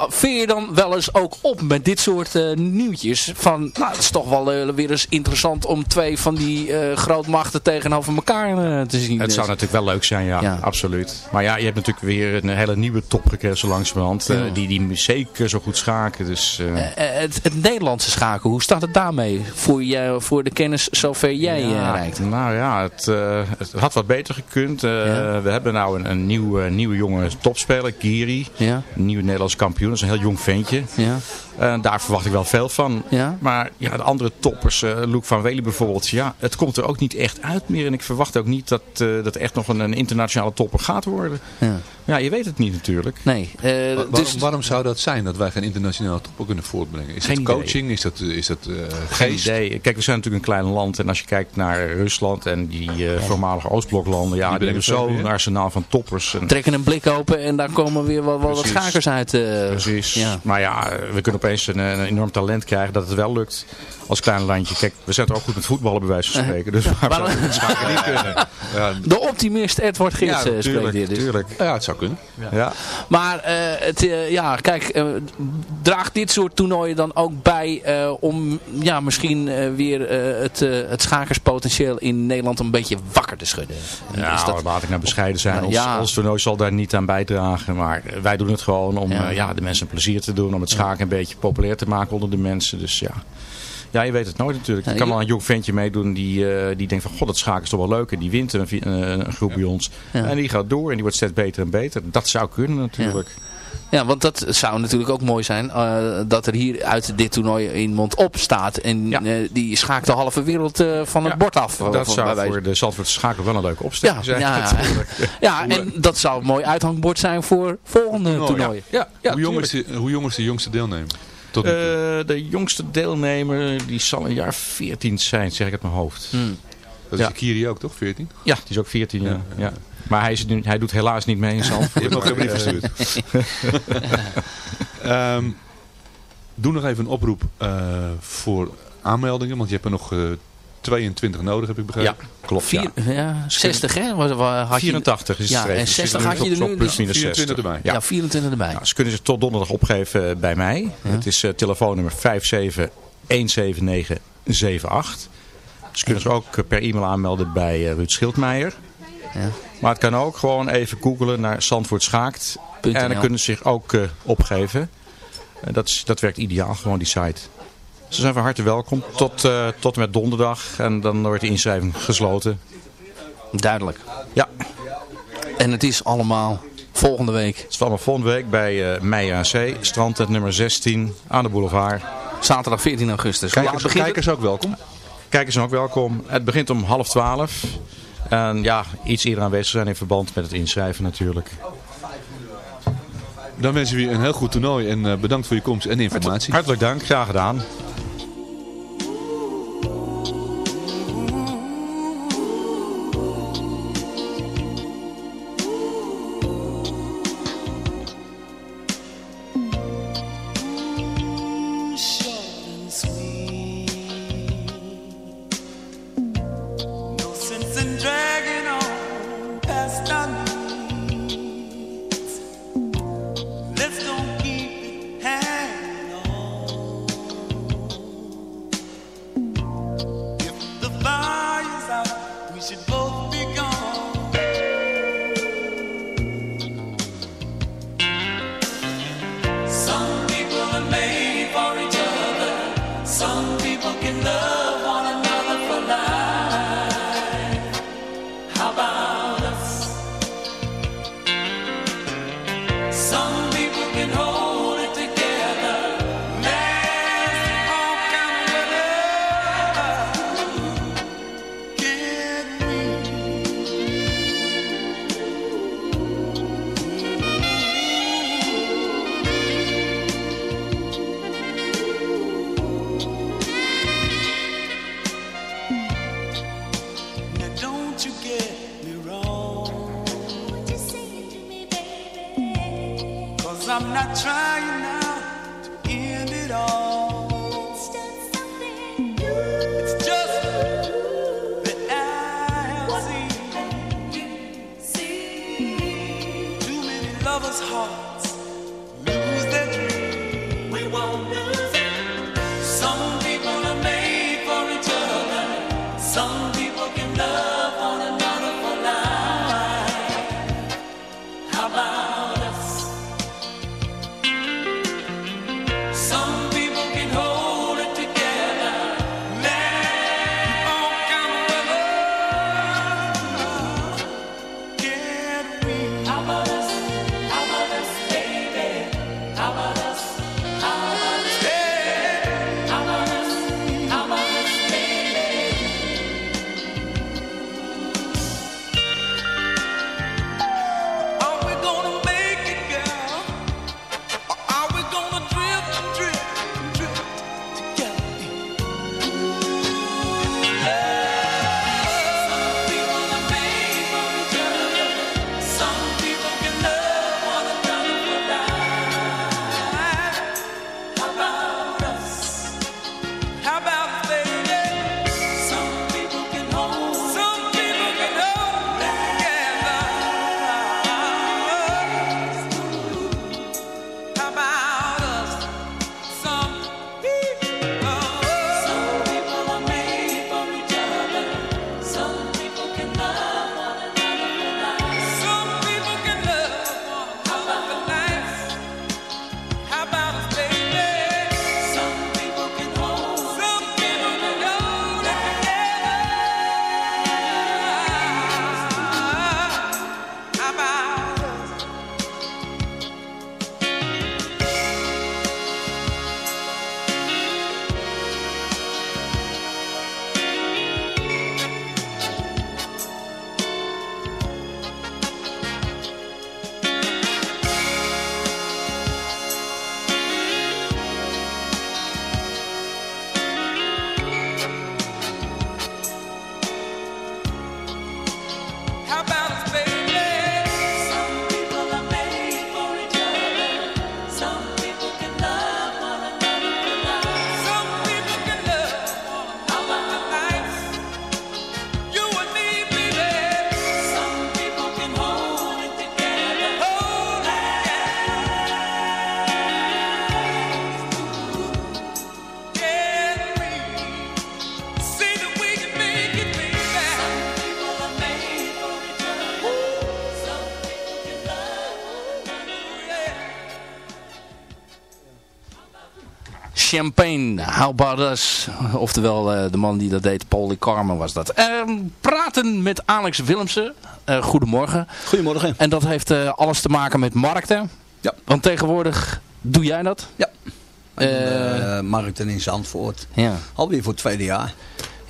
veer je dan wel eens ook op met dit soort nieuwtjes? Van, nou, het is toch wel weer eens interessant om twee van die grootmachten tegenover elkaar te zien. Het zou natuurlijk wel leuk zijn, ja, Ja. absoluut. Maar ja, je hebt natuurlijk weer een hele nieuwe top gekregen zo langzamerhand. Ja. die, die zeker zo goed schaken. Dus, het, het Nederlandse schaken, hoe staat het daarmee? Voor, jij, voor de kennis zover jij Ja, Nou ja, het, eh, het had wat beter gekund. Eh, Ja. We hebben nou een, een nieuwe, nieuwe jonge topspeler, Kiri. Ja, Een nieuwe Nederlandse kampioen. Dat is een heel jong ventje. ja, daar verwacht ik wel veel van. ja. Maar ja, de andere toppers, eh Luc van Wely bijvoorbeeld, ja, het komt er ook niet echt uit meer. En ik verwacht ook niet dat dat echt nog een, een internationale topper gaat worden. ja. Ja, je weet het niet natuurlijk. Nee, eh, Wa- waarom, dus... waarom zou dat zijn dat wij geen internationale toppen kunnen voortbrengen? Is Geen het idee. coaching? Is dat, is dat eh, Geen geest? idee. Kijk, we zijn natuurlijk een klein land. En als je kijkt naar Rusland en die eh, voormalige Oostbloklanden. Ja, die, hebben zo'n arsenaal van toppers. En, trekken een blik open en daar komen weer wel, wel wat schakers uit. eh, Precies. Ja. Maar ja, we kunnen opeens een, een enorm talent krijgen dat het wel lukt als klein landje. Kijk, we zijn er ook goed met voetballen bij wijze van spreken. Dus waarom zou het niet kunnen? Ja, De optimist Edward Geerts eh, spreekt hier dus. natuurlijk. ja, het zou kunnen. Ja. Maar eh, het, eh, ja, kijk, eh, draagt dit soort toernooien dan ook bij eh, om ja, misschien eh, weer eh, het, eh, het schakerspotentieel in Nederland een beetje wakker te schudden? Ja, Is dat- laat ik nou bescheiden zijn. Nou, Ons, ja. ons toernooi zal daar niet aan bijdragen. Maar wij doen het gewoon om Ja. de mensen een plezier te doen. Om het schaken een beetje populair te maken onder de mensen. Dus ja. Ja, je weet het nooit natuurlijk. Er Ja, kan je- wel een jong ventje meedoen die, eh, die denkt van... God, dat schaken is toch wel leuk. En die wint een, eh, een groep bij ons. Ja. En die gaat door en die wordt steeds beter en beter. Dat zou kunnen natuurlijk. Ja, want dat zou natuurlijk ook mooi zijn. eh, dat er hier uit dit toernooi in mond op staat. En Ja. eh, die schaakt de halve wereld eh, van het Ja, bord af. Dat Van- zou voor de Zandvoortse schaken wel een leuke ja, opstelling zijn. ja, ja, en dat zou een mooi uithangbord zijn voor volgende Toernooi, toernooien. Ja, ja, hoe, jong is de, hoe jong is de jongste deelnemer? Tot. Eh, de jongste deelnemer die zal een jaar 14 zijn, zeg ik uit mijn hoofd. Hmm. dat is ja. Kiri ook, toch? 14? Ja, die is ook 14 jaar. Ja. Maar hij, is nu, hij doet helaas niet mee in Je Zandvoort. hebt nog geen brief gestuurd. Ehm, doe nog even een oproep eh, voor aanmeldingen. Want je hebt er nog eh, 22 nodig, heb ik begrepen. Ja, klopt. Ja. Vier, ja, 60 hè? Had je, 84 is het Ja, en Dus 60 zit had je er op- nu plus dus minus 24 60. erbij. ja. 24 erbij. Nou, ze kunnen zich tot donderdag opgeven bij mij. Het is eh, telefoonnummer 5717978. Ze kunnen zich ook eh, per e-mail aanmelden bij eh, Ruud Schildmeijer. Ja. Maar het kan ook gewoon even googelen naar Zandvoort Schaakt. En dan kunnen ze zich ook eh, opgeven. Dat, is, dat werkt ideaal, gewoon die site. Ze zijn van harte welkom tot, eh, tot en met donderdag. En dan wordt de inschrijving gesloten. Duidelijk. Ja. En het is allemaal volgende week. Het is allemaal volgende week bij uh, Mei AC, strandtent nummer 16 aan de boulevard. Zaterdag 14 augustus. Kijkers, begint kijkers ook welkom. Kijkers zijn ook welkom. Het begint om half twaalf. En ja, iets eerder aanwezig zijn in verband met het inschrijven natuurlijk. Dan wensen we je een heel goed toernooi en eh, bedankt voor je komst en informatie. Hartelijk dank, graag gedaan. Champagne, How About Us. Oftewel, eh, de man die dat deed, Paul Carmen was dat. Ehm, praten met Alex Willemsen. Eh, goedemorgen. Goedemorgen. En dat heeft eh, alles te maken met markten. Ja. Want tegenwoordig doe jij dat? Ja. Markten in Zandvoort. Ja. Alweer voor het tweede jaar.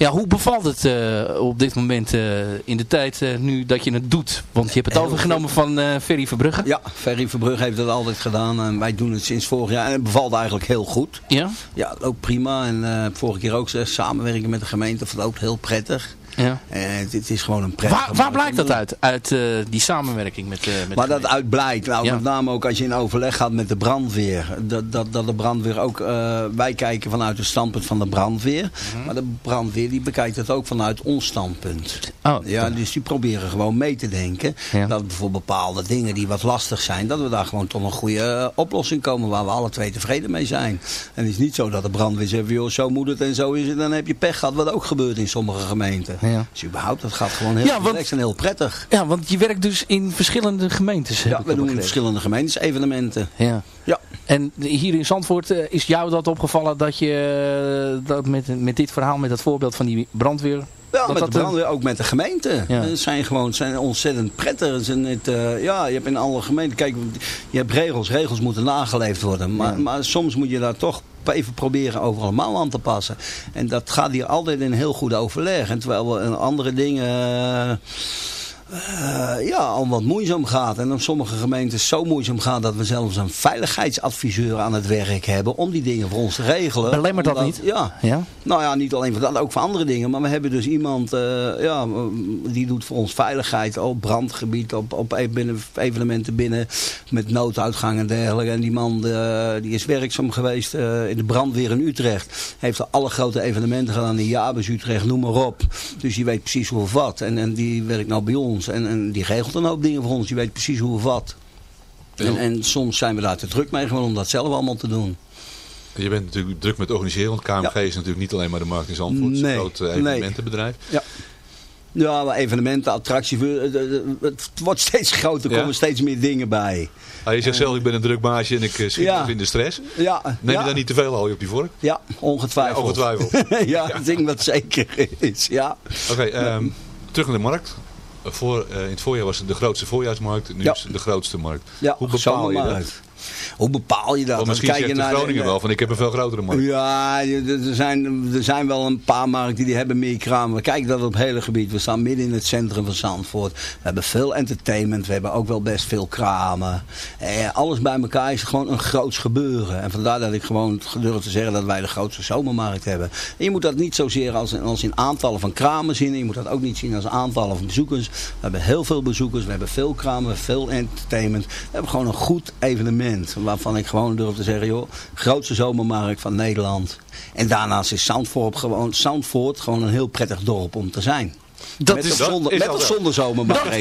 Ja, hoe bevalt het eh, op dit moment eh, in de tijd eh, nu dat je het doet? Want je hebt het Heel overgenomen van Ferry Verbrugge. Ja, Ferry Verbrugge heeft dat altijd gedaan. En wij doen het sinds vorig jaar. En het bevalt eigenlijk heel goed. Ja? Ja, ook prima. En vorige keer ook samenwerken met de gemeente verloopt heel prettig. Ja. En het, het is gewoon een prettige Waar, waar blijkt dat uit? Uit eh, die samenwerking met, eh met Maar de dat uit blijkt, nou, Ja. met name ook als je in overleg gaat met de brandweer. Dat, dat, dat de brandweer ook, eh, wij kijken vanuit het standpunt van de brandweer. Mhm. Maar de brandweer die bekijkt het ook vanuit ons standpunt. Oh, Ja, dus die proberen gewoon mee te denken. Ja. Dat voor bepaalde dingen die wat lastig zijn, dat we daar gewoon tot een goede eh, oplossing komen waar we alle twee tevreden mee zijn. En het is niet zo dat de brandweer zegt, joh, zo moet het en zo is het. Dan heb je pech gehad, wat ook gebeurt in sommige gemeenten. Ja. Dus überhaupt, dat gaat gewoon heel Ja, want- en heel prettig. Ja, want je werkt dus in verschillende gemeentes. Ja, we doen in verschillende gemeentes evenementen. Ja. Ja. En hier in Zandvoort eh, is jou dat opgevallen dat je eh, dat met, met dit verhaal, met dat voorbeeld van die brandweer... Ja, dat met dat de een- brandweer, ook met de gemeente. Ja. Het zijn gewoon het zijn ontzettend prettig. Het zijn eh, ja, je hebt in alle gemeenten, kijk, je hebt regels. Regels moeten nageleefd worden. Maar, maar soms moet je daar toch even proberen over allemaal aan te passen. En dat gaat hier altijd in heel goed overleg. En terwijl we andere dingen... eh, ja, al wat moeizaam gaat. En dan sommige gemeentes zo moeizaam gaat dat we zelfs een veiligheidsadviseur aan het werk hebben om die dingen voor ons te regelen. Belemmert dat niet? Ja. Ja? Nou ja, niet alleen voor dat, ook voor andere dingen. Maar we hebben dus iemand, eh, ja, die doet voor ons veiligheid op brandgebied, op, op e- evenementen binnen, met nooduitgang en dergelijke. En die man eh, die is werkzaam geweest in de brandweer in Utrecht. Heeft er alle grote evenementen gedaan in Jabes, Utrecht, noem maar op. Dus die weet precies hoe of wat. En, en die werkt nou bij ons. En, en die regelt een hoop dingen voor ons. Die weet precies hoe of wat. En, en soms zijn we daar te druk mee gewoon om dat zelf allemaal te doen. Je bent natuurlijk druk met organiseren, want KMG is natuurlijk niet alleen maar de markt in Zandvoort. Het is een groot eh, nee. evenementenbedrijf. Ja. Ja, maar evenementen, attracties, we- het- het- het wordt steeds groter, er Ja? komen steeds meer dingen bij. Ah, je zegt zelf, ik ben een druk baasje en ik eh, schiet Ja. in de stress. Ja, Neem je daar niet te veel al op je vork? Ja, ongetwijfeld. Ja, ongetwijfeld. ja, ik denk dat zeker is, ja. Oké, ehm, terug naar de markt. Voor, eh, in het voorjaar was het de grootste voorjaarsmarkt, nu Ja. is het de grootste markt. ja Hoe bepaal je dat? Hoe bepaal je dat? Want misschien kijk je de naar Groningen wel van ik heb een veel grotere markt. Ja, er zijn, er zijn wel een paar markten die hebben meer kramen. We kijken dat op het hele gebied. We staan midden in het centrum van Zandvoort. We hebben veel entertainment. We hebben ook wel best veel kramen. Eh, alles bij elkaar is gewoon een groots gebeuren. En vandaar dat ik gewoon durf te zeggen dat wij de grootste zomermarkt hebben. En je moet dat niet zozeer als, als in aantallen van kramen zien. Je moet dat ook niet zien als aantallen van bezoekers. We hebben heel veel bezoekers. We hebben veel kramen. Veel entertainment. We hebben gewoon een goed evenement. Waarvan ik gewoon durf te zeggen, joh, grootste zomermarkt van Nederland. En daarnaast is Zandvoort gewoon, Zandvoort gewoon een heel prettig dorp om te zijn. Dat met is- zonder, is met. Dat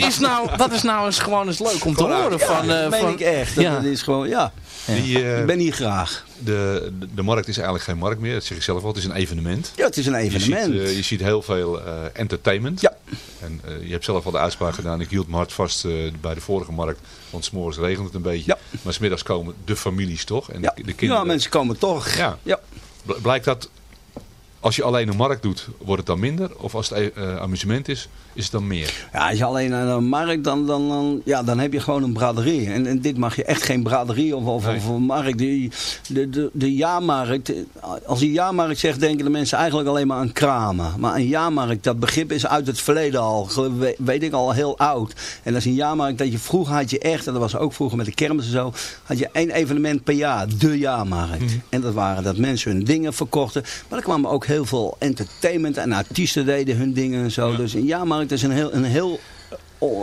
is, nou, dat is nou eens gewoon eens leuk om te horen. ja, van, dat eh, van, ik echt. Dat, ja. is gewoon, ja. Die, eh, Ik ben hier graag. de, de, de markt is eigenlijk geen markt meer, dat zeg ik zelf al. Het is een evenement. Ja, het is een Je ziet, evenement. eh, je ziet heel veel eh, entertainment. Ja. En eh, je hebt zelf al de uitspraak gedaan. Ik hield me hard vast eh, bij de vorige markt. Want s'morgens regent het een beetje. Ja. Maar smiddags komen de families toch? En ja. de, de kinderen. ja, mensen komen toch. Ja. ja. Bl- Blijkt dat als je alleen een markt doet, wordt het dan minder? Of als het eh, amusement is, is het dan meer? Ja, als je alleen de markt, dan, dan, dan, ja, dan heb je gewoon een braderie. En, en dit mag je echt geen braderie of, of, Nee. of een markt. Die, de, de, de jaarmarkt, als je jaarmarkt zegt, denken de mensen eigenlijk alleen maar aan kramen. Maar een jaarmarkt, dat begrip is uit het verleden al, weet ik al, heel oud. En is een jaarmarkt dat je vroeger had je echt, en dat was ook vroeger met de kermis en zo, had je één evenement per jaar, de jaarmarkt. En dat waren dat mensen hun dingen verkochten. Maar er kwamen ook heel veel entertainment en artiesten deden hun dingen en zo. Dus een jaarmarkt is een heel, een heel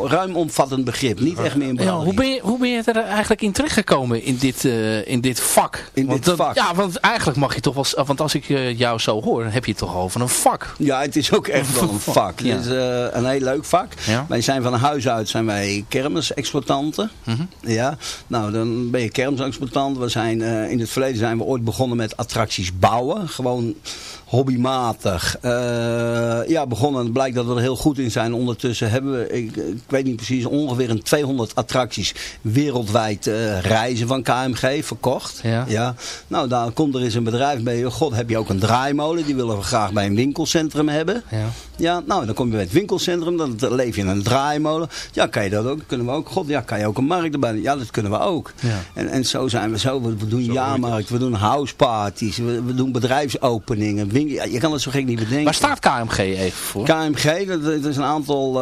ruim omvattend begrip. Niet echt meer een Ja, hoe, ben je, hoe ben je er eigenlijk in terechtgekomen in dit, eh, in dit vak? In want dit dat- vak? Ja, want eigenlijk mag je toch wel... Want als ik eh, jou zo hoor, heb je het toch over een vak. Ja, het is ook echt wel een vak. Ja. Het is eh, een heel leuk vak. Ja. Wij zijn van huis uit zijn wij kermisexploitanten. Mhm. Ja, nou dan ben je kermisexploitant. We zijn, in het verleden zijn we ooit begonnen met attracties bouwen. Gewoon hobbymatig. Ja, begonnen. Het blijkt dat we er heel goed in zijn. Ondertussen hebben we, ik, ik weet niet precies, ongeveer een 200 attracties wereldwijd eh, reizen van KMG verkocht. Ja. Nou, daar komt er eens een bedrijf mee. God, heb je ook een draaimolen? Die willen we graag bij een winkelcentrum hebben. Ja. Ja, nou, dan kom je bij het winkelcentrum, dan leef je in een draaimolen. Ja, kan je dat ook? Kunnen we ook? God, ja, kan je ook een markt erbij? Ja, dat kunnen we ook. Ja. En, en zo zijn we zo. We, we doen jaarmarkt, we doen houseparties, we, we doen bedrijfsopeningen. winkel- ja, je kan het zo gek niet bedenken. Waar staat KMG even voor? KMG, dat, dat is een aantal,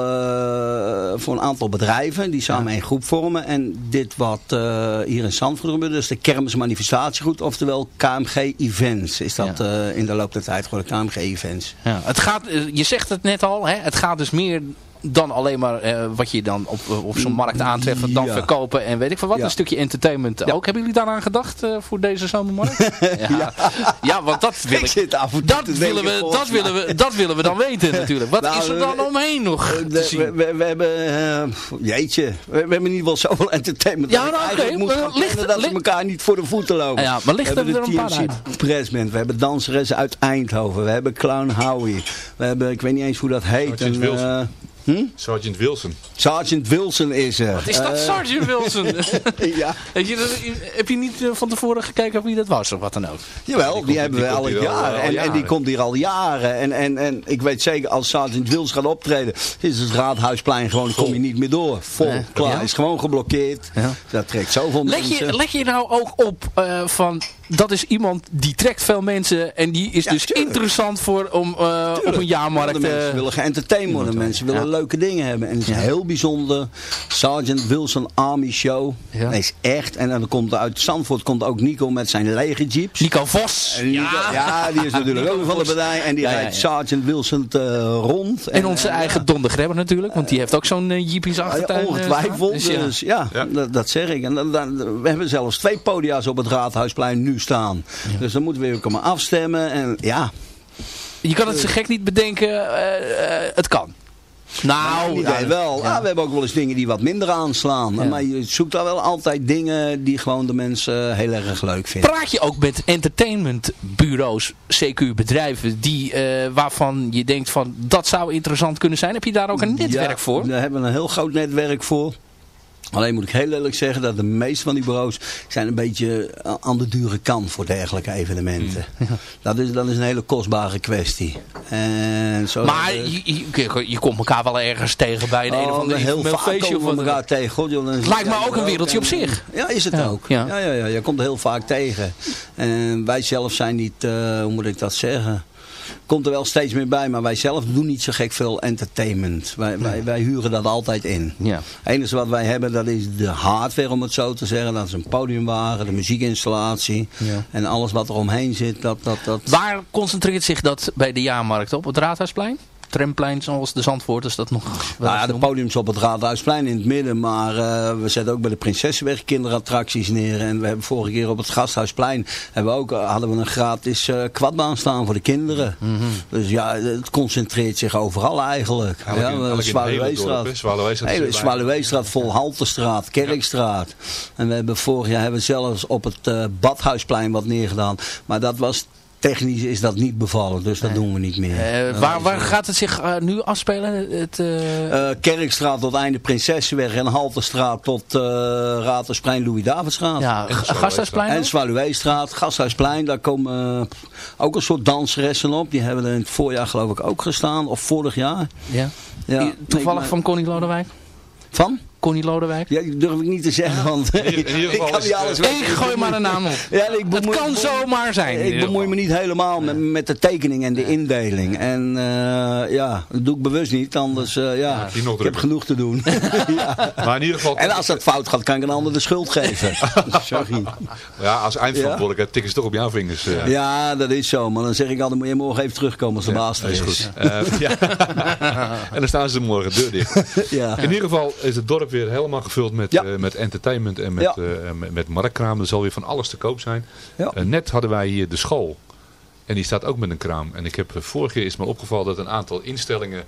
eh, voor een aantal bedrijven die samen een groep vormen. En dit wat eh, hier in Zandvoort gebeurt, dus de kermismanifestatiegroep, oftewel KMG Events, is dat eh, in de loop der tijd geworden, KMG Events. Ja, het gaat, je zegt het net al, hè? het gaat dus meer dan alleen maar eh, wat je dan op, op zo'n markt aantreft, dan Ja. verkopen en weet ik veel wat. Ja. Een stukje entertainment ook. Hebben jullie daaraan gedacht eh, voor deze zomermarkt? ja. ja. want dat wil Ik ik. zit af en toe Dat willen, we, dat, willen we, dat willen we dan weten natuurlijk. Wat Nou, is er dan we- omheen nog Eh, te zien? we, we, we hebben, eh, jeetje, we, we hebben in ieder geval zoveel entertainment. Ja, nou, oké, gaan ligt- dat we elkaar niet voor de voeten lopen. Ja, maar ligt we hebben er de een paar uit? TMC Pressband, we hebben danseressen uit Eindhoven, we hebben Clown Howie, we hebben, ik weet niet eens hoe dat heet. Een, eh, hm? Sergeant Wilson. Sergeant Wilson is er. Wat is dat, Eh, Sergeant Wilson? ja. Weet je, dat- heb je niet eh, van tevoren gekeken wie dat was of wat dan ook? Jawel, die, komt- hebben die we elk hier al, jaar. eh, al en, en die jaren. komt hier al jaren. En, en, en ik weet zeker, als Sergeant Wils gaat optreden, is het Raadhuisplein gewoon, kom je niet meer door. Vol, Nee. klaar. Ja. Is gewoon geblokkeerd. Ja. Dat trekt zoveel Leg mensen. je, leg je nou ook op eh, van, dat is iemand die trekt veel mensen en die is Ja, dus tuurlijk. interessant voor om eh, op een jaarmarkt... de mensen eh, willen geëntertained worden. Mensen willen Ja. leuke dingen hebben. En het is heel bijzonder. Sergeant Wilson Army Show. Ja. Dat is echt. En dan komt er uit Zandvoort komt ook Nico met zijn lege jeeps. Nico Vos. Nico- ja. die is natuurlijk ook van de partij. En die Ja, ja, rijdt ja. Sergeant Wilson eh, rond. En onze eh, eigen Don de Grebber natuurlijk, want die heeft ook zo'n uh, jeepies Ja, achtertuin. eh, ongetwijfeld. Dus ja, Ja. Dat, dat zeg ik. En dan, dan- we hebben zelfs twee podia's op het Raadhuisplein nu staan. Dus dan moeten we ook maar afstemmen. En ja, Je kan het zo gek niet bedenken, eh, eh, het kan. Nou, ja, wel. ja. Ah, we hebben ook wel eens dingen die wat minder aanslaan. Ja. Maar je zoekt daar wel altijd dingen die gewoon de mensen heel erg leuk vinden. Praat je ook met entertainmentbureaus, CQ bedrijven, die, eh, waarvan je denkt van dat zou interessant kunnen zijn? Heb je daar ook een netwerk Ja, voor? Daar hebben we een heel groot netwerk voor. Alleen moet ik heel eerlijk zeggen dat de meeste van die bureaus zijn een beetje aan de dure kant voor dergelijke evenementen. Mm. Dat, is, dat is een hele kostbare kwestie. En zo Maar eh, je, je, je komt elkaar wel ergens tegen bij een, een of Oh, ander heel vaak feestje. komen Of elkaar tegen. God, joh, Lijkt me ook een er wereldje op zich. Ja, is het Ja, ook. ja. Ja. Ja, ja, Je komt er heel vaak tegen. En wij zelf zijn niet, eh, hoe moet ik dat zeggen... Komt er wel steeds meer bij, maar wij zelf doen niet zo gek veel entertainment. Wij, wij, wij huren dat altijd in. Ja. Het enige wat wij hebben, dat is de hardware om het zo te zeggen. Dat is een podiumwagen, de muziekinstallatie. Ja. En alles wat er omheen zit, dat... dat, dat... Waar concentreert zich dat bij de jaarmarkt op? Het Raadhuisplein? Tramplein zoals de Zandvoort, is dat nog wel Nou ja, de noemen? podiums op het Raadhuisplein in het midden. Maar eh, we zetten ook bij de Prinsessenweg kinderattracties neer. En we hebben vorige keer op het Gasthuisplein hebben we ook, eh, hadden we een gratis eh kwadbaan staan voor de kinderen. Mhm. Dus ja, het concentreert zich overal eigenlijk. Ja, Zwaluweestraat. Zwaluweestraat vol Halterstraat, Kerkstraat. En we hebben vorig jaar hebben we zelfs op het eh, Badhuisplein wat neergedaan. Maar dat was... Technisch is dat niet bevallen, dus dat doen we niet meer. Eh, waar, waar eh, gaat het zich eh, nu afspelen? Het, Kerkstraat tot einde Prinsessenweg en Halterstraat tot uh, Ratersplein Louis-Davidstraat. ja, Gasthuisplein? En? Zwaluweestraat, Gasthuisplein, daar komen ook een soort dansressen op. Die hebben er in het voorjaar geloof ik ook gestaan, of vorig jaar. Ja. Ja, Toevallig nee, van Connie Lodewijk? Van? Connie Lodewijk? Ja, dat durf ik niet te zeggen, want in ieder ik geval kan niet het, alles eh, weten. Ik gooi maar een naam op. Ja, ik Het bemoei- kan zomaar zijn. Ik bemoei me niet helemaal met, met de tekening en de indeling. En eh, ja, dat doe ik bewust niet, anders uh, ja, ik heb genoeg te doen. ja. Maar in ieder geval... En als dat fout gaat, kan ik een ander de schuld geven. Sorry. Ja, als eindverantwoordelijkheid tikken ze toch op jouw vingers. eh. Ja, dat is zo. Maar dan zeg ik altijd, moet je morgen even terugkomen als de baas er is is. goed. Eh, ja. en dan staan ze morgen deur dicht. Ja. In ieder geval is het dorp weer helemaal gevuld met, Ja. eh, met entertainment en met, Ja. eh, met, met marktkraam. Er zal weer van alles te koop zijn. Ja. Eh, net hadden wij hier de school. En die staat ook met een kraam. En ik heb, vorige keer is me opgevallen dat een aantal instellingen,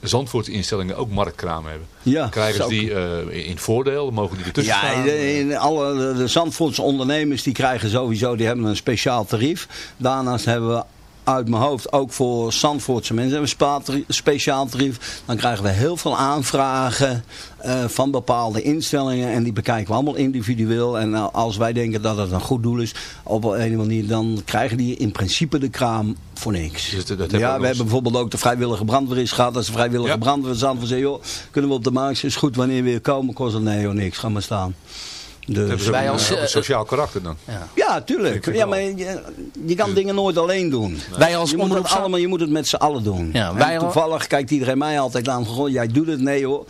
Zandvoortse instellingen, ook marktkraam hebben. Ja, Krijgen ze die in voordeel? Mogen die ertussen Ja, staan? in alle, de Zandvoortse ondernemers die krijgen sowieso die hebben een speciaal tarief. Daarnaast hebben we uit mijn hoofd ook voor Zandvoortse mensen hebben we een speciaal tarief. Dan krijgen we heel veel aanvragen eh, van bepaalde instellingen. En die bekijken we allemaal individueel. En eh, als wij denken dat het een goed doel is, op een manier, dan krijgen die in principe de kraam voor niks. Dus dat- ja, we hebben bijvoorbeeld ook de vrijwillige brandweer is gehad. Als de vrijwillige Ja. brandweer in Zandvoort zegt, joh, kunnen we op de markt? Is goed wanneer we weer komen? Kost het nee joh, niks. Ga maar staan. Dus, Wij een, als, eh, een sociaal karakter dan. ja, tuurlijk. Ja, maar je, je kan dingen nooit alleen doen. Wij als Je moet, omroep het zou- allemaal, je moet het met z'n allen doen. Ja, al- toevallig kijkt iedereen mij altijd aan. Goh, jij doet het. Nee hoor.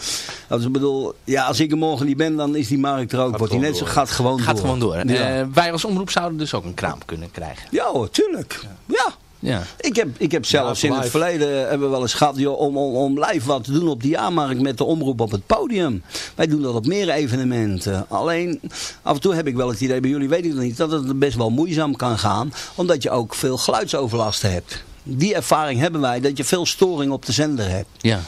Als, ik bedoel, ja, als ik er morgen niet ben, dan is die markt er ook. Gaat Wordt die gewoon net zo, door. gaat gewoon Gaat door. gewoon door. Ja. Eh, wij als omroep zouden dus ook een kraam kunnen krijgen. ja hoor, tuurlijk. Ja. Ja. Ik heb, ik heb zelfs Ja, in het verleden hebben we wel eens gehad joh, om, om, om live wat te doen op die jaarmarkt met de omroep op het podium. Wij doen dat op meer evenementen. Alleen af en toe heb ik wel het idee, bij jullie weet ik het niet, dat het best wel moeizaam kan gaan. Omdat je ook veel geluidsoverlast hebt. Die ervaring hebben wij, dat je veel storing op de zender hebt. Ja.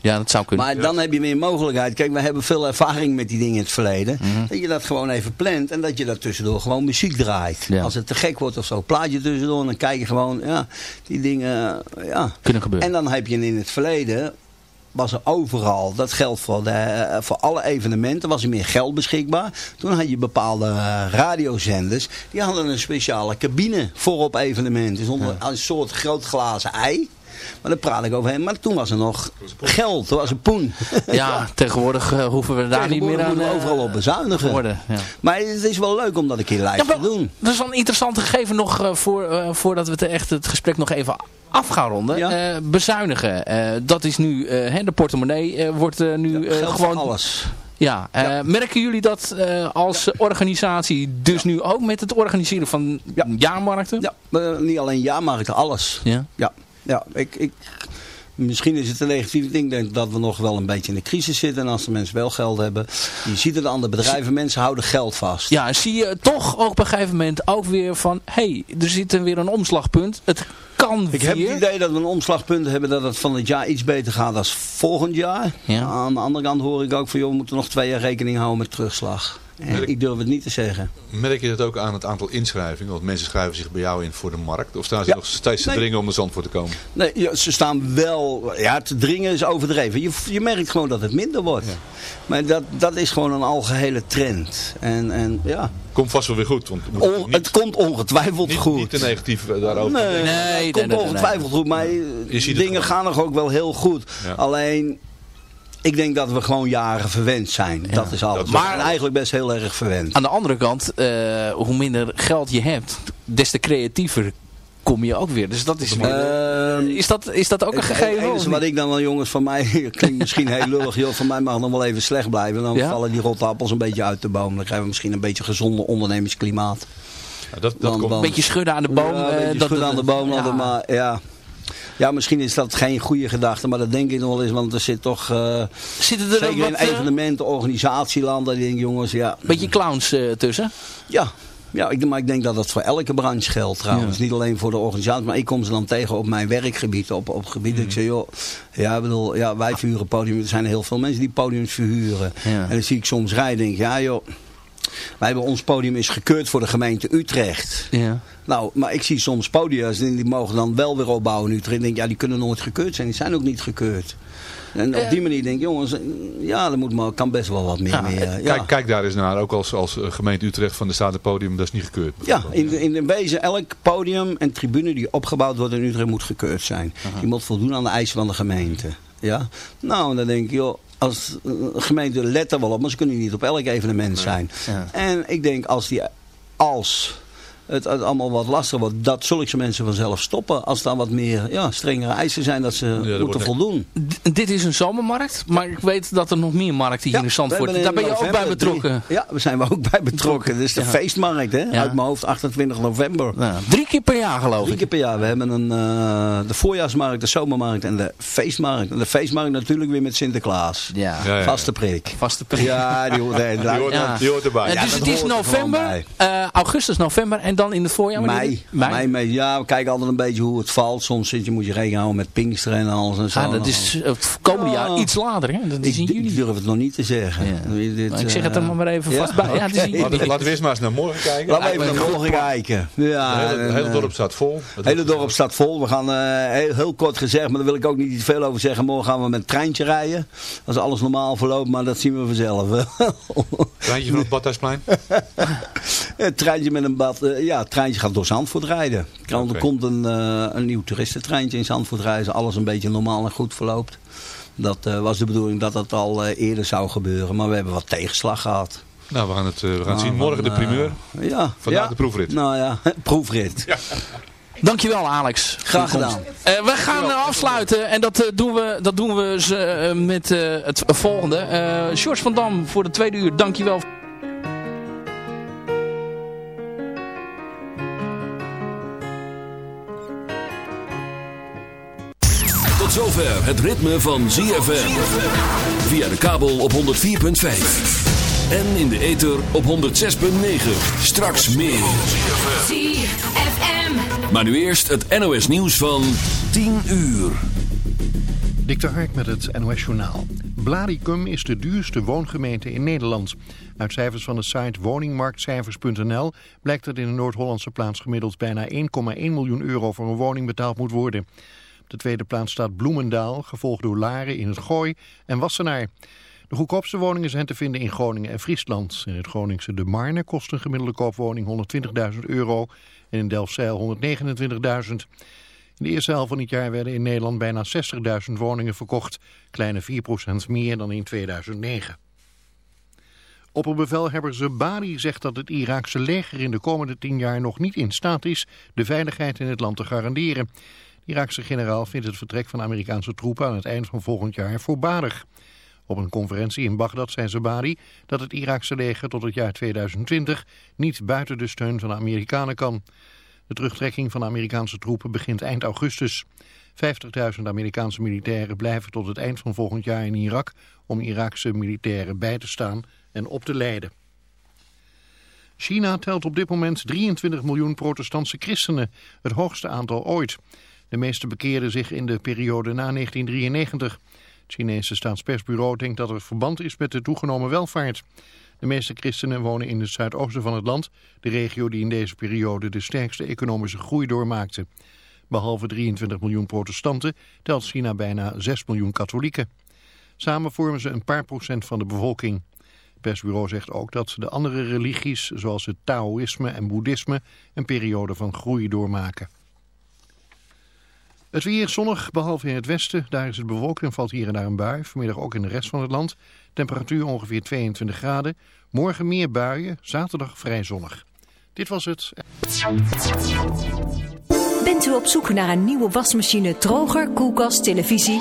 Ja, dat zou kunnen. Maar dan heb je weer mogelijkheid. Kijk, we hebben veel ervaring met die dingen in het verleden. Mhm. Dat je dat gewoon even plant en dat je daar tussendoor gewoon muziek draait. Ja. Als het te gek wordt of zo, plaat je tussendoor en dan kijk je gewoon, ja, die dingen, ja. Kunnen gebeuren. En dan heb je in het verleden, was er overal, dat geldt voor, de, eh, voor alle evenementen, was er meer geld beschikbaar. Toen had je bepaalde eh, radiozenders, die hadden een speciale cabine voor op evenementen. Zonder een soort groot glazen ei. Maar daar praat ik overheen. Maar toen was er nog geld, er was een poen. ja, tegenwoordig eh, hoeven we daar niet meer aan moeten we eh, overal op bezuinigen. worden. Ja. Maar het is wel leuk om dat een keer live Ja, maar te doen. Dat is wel een interessant gegeven nog eh, voor, voordat we het, echt het gesprek nog even af gaan ronden. Ja. Bezuinigen. Dat is nu, hè, de portemonnee wordt nu Geld gewoon... alles. Ja, merken jullie dat als organisatie dus nu ook met het organiseren van Ja. jaarmarkten? Ja, niet alleen jaarmarkten, alles. Ja. Ja, ja ik, ik, misschien is het een negatief ding. Ik denk dat we nog wel een beetje in de crisis zitten. En als de mensen wel geld hebben. Je ziet het aan de bedrijven. Mensen houden geld vast. Ja, zie je toch ook op een gegeven moment ook weer van... hé, hey, er zit er weer een omslagpunt. Het kan Ik weer. heb het idee dat we een omslagpunt hebben dat het van het jaar iets beter gaat dan volgend jaar. Ja. Aan de andere kant hoor ik ook van joh, we moeten nog twee jaar rekening houden met terugslag. En Merk- ik durf het niet te zeggen. Merk je dat ook aan het aantal inschrijvingen? Want mensen schrijven zich bij jou in voor de markt. Of staan ze Ja. nog steeds te Nee. dringen om de zand voor te komen? Nee, ja, ze staan wel... Ja, te dringen is overdreven. Je, je merkt gewoon dat het minder wordt. Maar dat, dat is gewoon een algehele trend. En, en ja, Komt vast wel weer goed. Want On- moeten niet, het komt ongetwijfeld niet, goed. niet te negatief eh, daarover Nee, denken. Nee, het komt nee, nee, ongetwijfeld goed. Maar eh, Je ziet het dingen gaan nog ook wel heel goed. Ja. Alleen, ik denk dat we gewoon jaren verwend zijn. Dat is alles. dat is maar eigenlijk best heel erg verwend. Aan de andere kant, eh, hoe minder geld je hebt, des te creatiever kom je ook weer. Dus dat is... Ehm, is, dat, is dat ook een Het gegeven? enige wat ik dan wel, jongens, van mij klinkt misschien heel lullig. Joh, van mij mag het nog wel even slecht blijven. Dan Ja? vallen die rotte appels een beetje uit de boom. Dan krijgen we misschien een beetje gezonder ondernemersklimaat. Ja, dat, dat Dan- komt. dan- Een beetje schudden aan de boom. Ja, eh, een beetje dat schudden aan de boom. ja. Maar ja. Ja, misschien is dat geen goede gedachte. Maar dat denk ik nog wel eens. Want er zit toch... eh, Zitten er zeker wat, in eh, evenementen, organisatielanden. Die jongens, ja... beetje clowns eh, tussen? Ja, ja ik, maar ik denk dat dat voor elke branche geldt trouwens. Niet alleen voor de organisatie, maar ik kom ze dan tegen op mijn werkgebied. Op, op gebieden. Ik zeg, joh, ja, bedoel, ja, wij verhuren podium. Er zijn heel veel mensen die podiums verhuren. Ja. En dan zie ik soms rijden en denk ik, ja joh, wij hebben ons podium is gekeurd voor de gemeente Utrecht. Ja. Nou, maar ik zie soms podiums en die mogen dan wel weer opbouwen in Utrecht. Ik denk, ja, die kunnen nooit gekeurd zijn. Die zijn ook niet gekeurd. En op die manier denk ik, jongens, ja, er moet maar, kan best wel wat meer. Ja, meer ja. Kijk, kijk daar eens naar. Ook als, als eh, gemeente Utrecht van de staat het podium, dat is niet gekeurd. Ja, in, in wezen elk podium en tribune die opgebouwd wordt in Utrecht moet gekeurd zijn. Die moet voldoen aan de eisen van de gemeente. Ja? Nou, dan denk ik, joh, als eh, gemeente let er wel op, maar ze kunnen niet op elk evenement zijn. Ja. En ik denk als die, als het, het allemaal wat lastiger wordt, dat zulke mensen vanzelf stoppen. Als daar wat meer ja, strengere eisen zijn dat ze moeten voldoen. D- dit is een zomermarkt, maar ik weet dat er nog meer markten hier in Zandvoort. hebben Daar in ben je ook bij betrokken. drie- ja, daar zijn we ook bij betrokken. Dit is de Ja. feestmarkt, hè? Ja. Uit mijn hoofd 28 november. Drie keer per jaar geloof Drie ik. keer per jaar. We hebben een, eh, de voorjaarsmarkt, de zomermarkt en de feestmarkt. En de feestmarkt natuurlijk weer met Sinterklaas. Ja, Ja, ja. Vaste prik. vaste prijs. Ja, die hoort, Die hoort, Ja. die hoort erbij. Ja, dus het is er november, eh, augustus, november en dan in het voorjaar? Mei. Mei. Mei, Ja, we kijken altijd een beetje hoe het valt. Soms zit je, moet je rekening houden met Pinksteren en alles en zo. Ah, dat is eh, het komende jaar Ja. iets later. Hè? Dat is in ik, juni. ik durf het nog niet te zeggen. Dit, Maar ik zeg het er eh, maar even ja? vast bij. Ja, het is in juni. Laten, laten we eerst maar eens naar morgen kijken. Laten we even naar morgen kijken. Ja, Het hele, en, dorp staat vol. Het hele dorp staat vol. We gaan eh, heel, heel kort gezegd, maar daar wil ik ook niet te veel over zeggen. Morgen gaan we met een treintje rijden. Als alles normaal verloopt, maar dat zien we vanzelf. Treintje van het Badhuisplein. Het treintje met een bad. eh, ja, het treintje gaat door Zandvoort rijden. Er komt een, eh, een nieuw toeristentreintje in Zandvoort rijden. Als alles een beetje normaal en goed verloopt. Dat eh, was de bedoeling dat dat al eh, eerder zou gebeuren. Maar we hebben wat tegenslag gehad. Nou, we gaan het, eh, we gaan het Nou, zien. Morgen de primeur. Ja. Vandaag ja. de proefrit. Nou ja, proefrit. Dankjewel Alex. Graag gedaan. Eh, we gaan afsluiten en dat, eh, doen we, dat doen we met eh, het volgende. Eh George van Dam voor de tweede uur, dankjewel. Tot zover het ritme van ZFM. Via de kabel op 104.5. En in de ether op 106.9. Straks meer. ZFM. Maar nu eerst het NOS nieuws van 10 uur. Dik de Hark met het NOS Journaal. Blaricum is de duurste woongemeente in Nederland. Uit cijfers van de site woningmarktcijfers.nl blijkt dat in de Noord-Hollandse plaats gemiddeld bijna 1,1 miljoen euro voor een woning betaald moet worden. De tweede plaats staat Bloemendaal, gevolgd door Laren in het Gooi en Wassenaar. De goedkoopste woningen zijn te vinden in Groningen en Friesland. In het Groningse De Marne kost een gemiddelde koopwoning 120.000 euro en in Delfzijl 129.000. In de eerste helft van het jaar werden in Nederland bijna 60.000 woningen verkocht. Kleine 4% meer dan in 2009. Opperbevelhebber Zebari zegt dat het Iraakse leger in de komende tien jaar nog niet in staat is de veiligheid in het land te garanderen. Iraakse generaal vindt het vertrek van Amerikaanse troepen aan het eind van volgend jaar voorbarig. Op een conferentie in Bagdad zei Zebari dat het Iraakse leger tot het jaar 2020 niet buiten de steun van de Amerikanen kan. De terugtrekking van Amerikaanse troepen begint eind augustus. 50.000 Amerikaanse militairen blijven tot het eind van volgend jaar in Irak om Iraakse militairen bij te staan en op te leiden. China telt op dit moment 23 miljoen protestantse christenen, het hoogste aantal ooit. De meeste bekeerden zich in de periode na 1993. Het Chinese staatspersbureau denkt dat er verband is met de toegenomen welvaart. De meeste christenen wonen in het zuidoosten van het land, de regio die in deze periode de sterkste economische groei doormaakte. Behalve 23 miljoen protestanten telt China bijna 6 miljoen katholieken. Samen vormen ze een paar procent van de bevolking. Het persbureau zegt ook dat de andere religies, zoals het Taoïsme en Boeddhisme, een periode van groei doormaken. Het weer zonnig, behalve in het westen. Daar is het bewolkt en valt hier en daar een bui. Vanmiddag ook in de rest van het land. Temperatuur ongeveer 22 graden. Morgen meer buien, zaterdag vrij zonnig. Dit was het. Bent u op zoek naar een nieuwe wasmachine, droger, koelkast, televisie?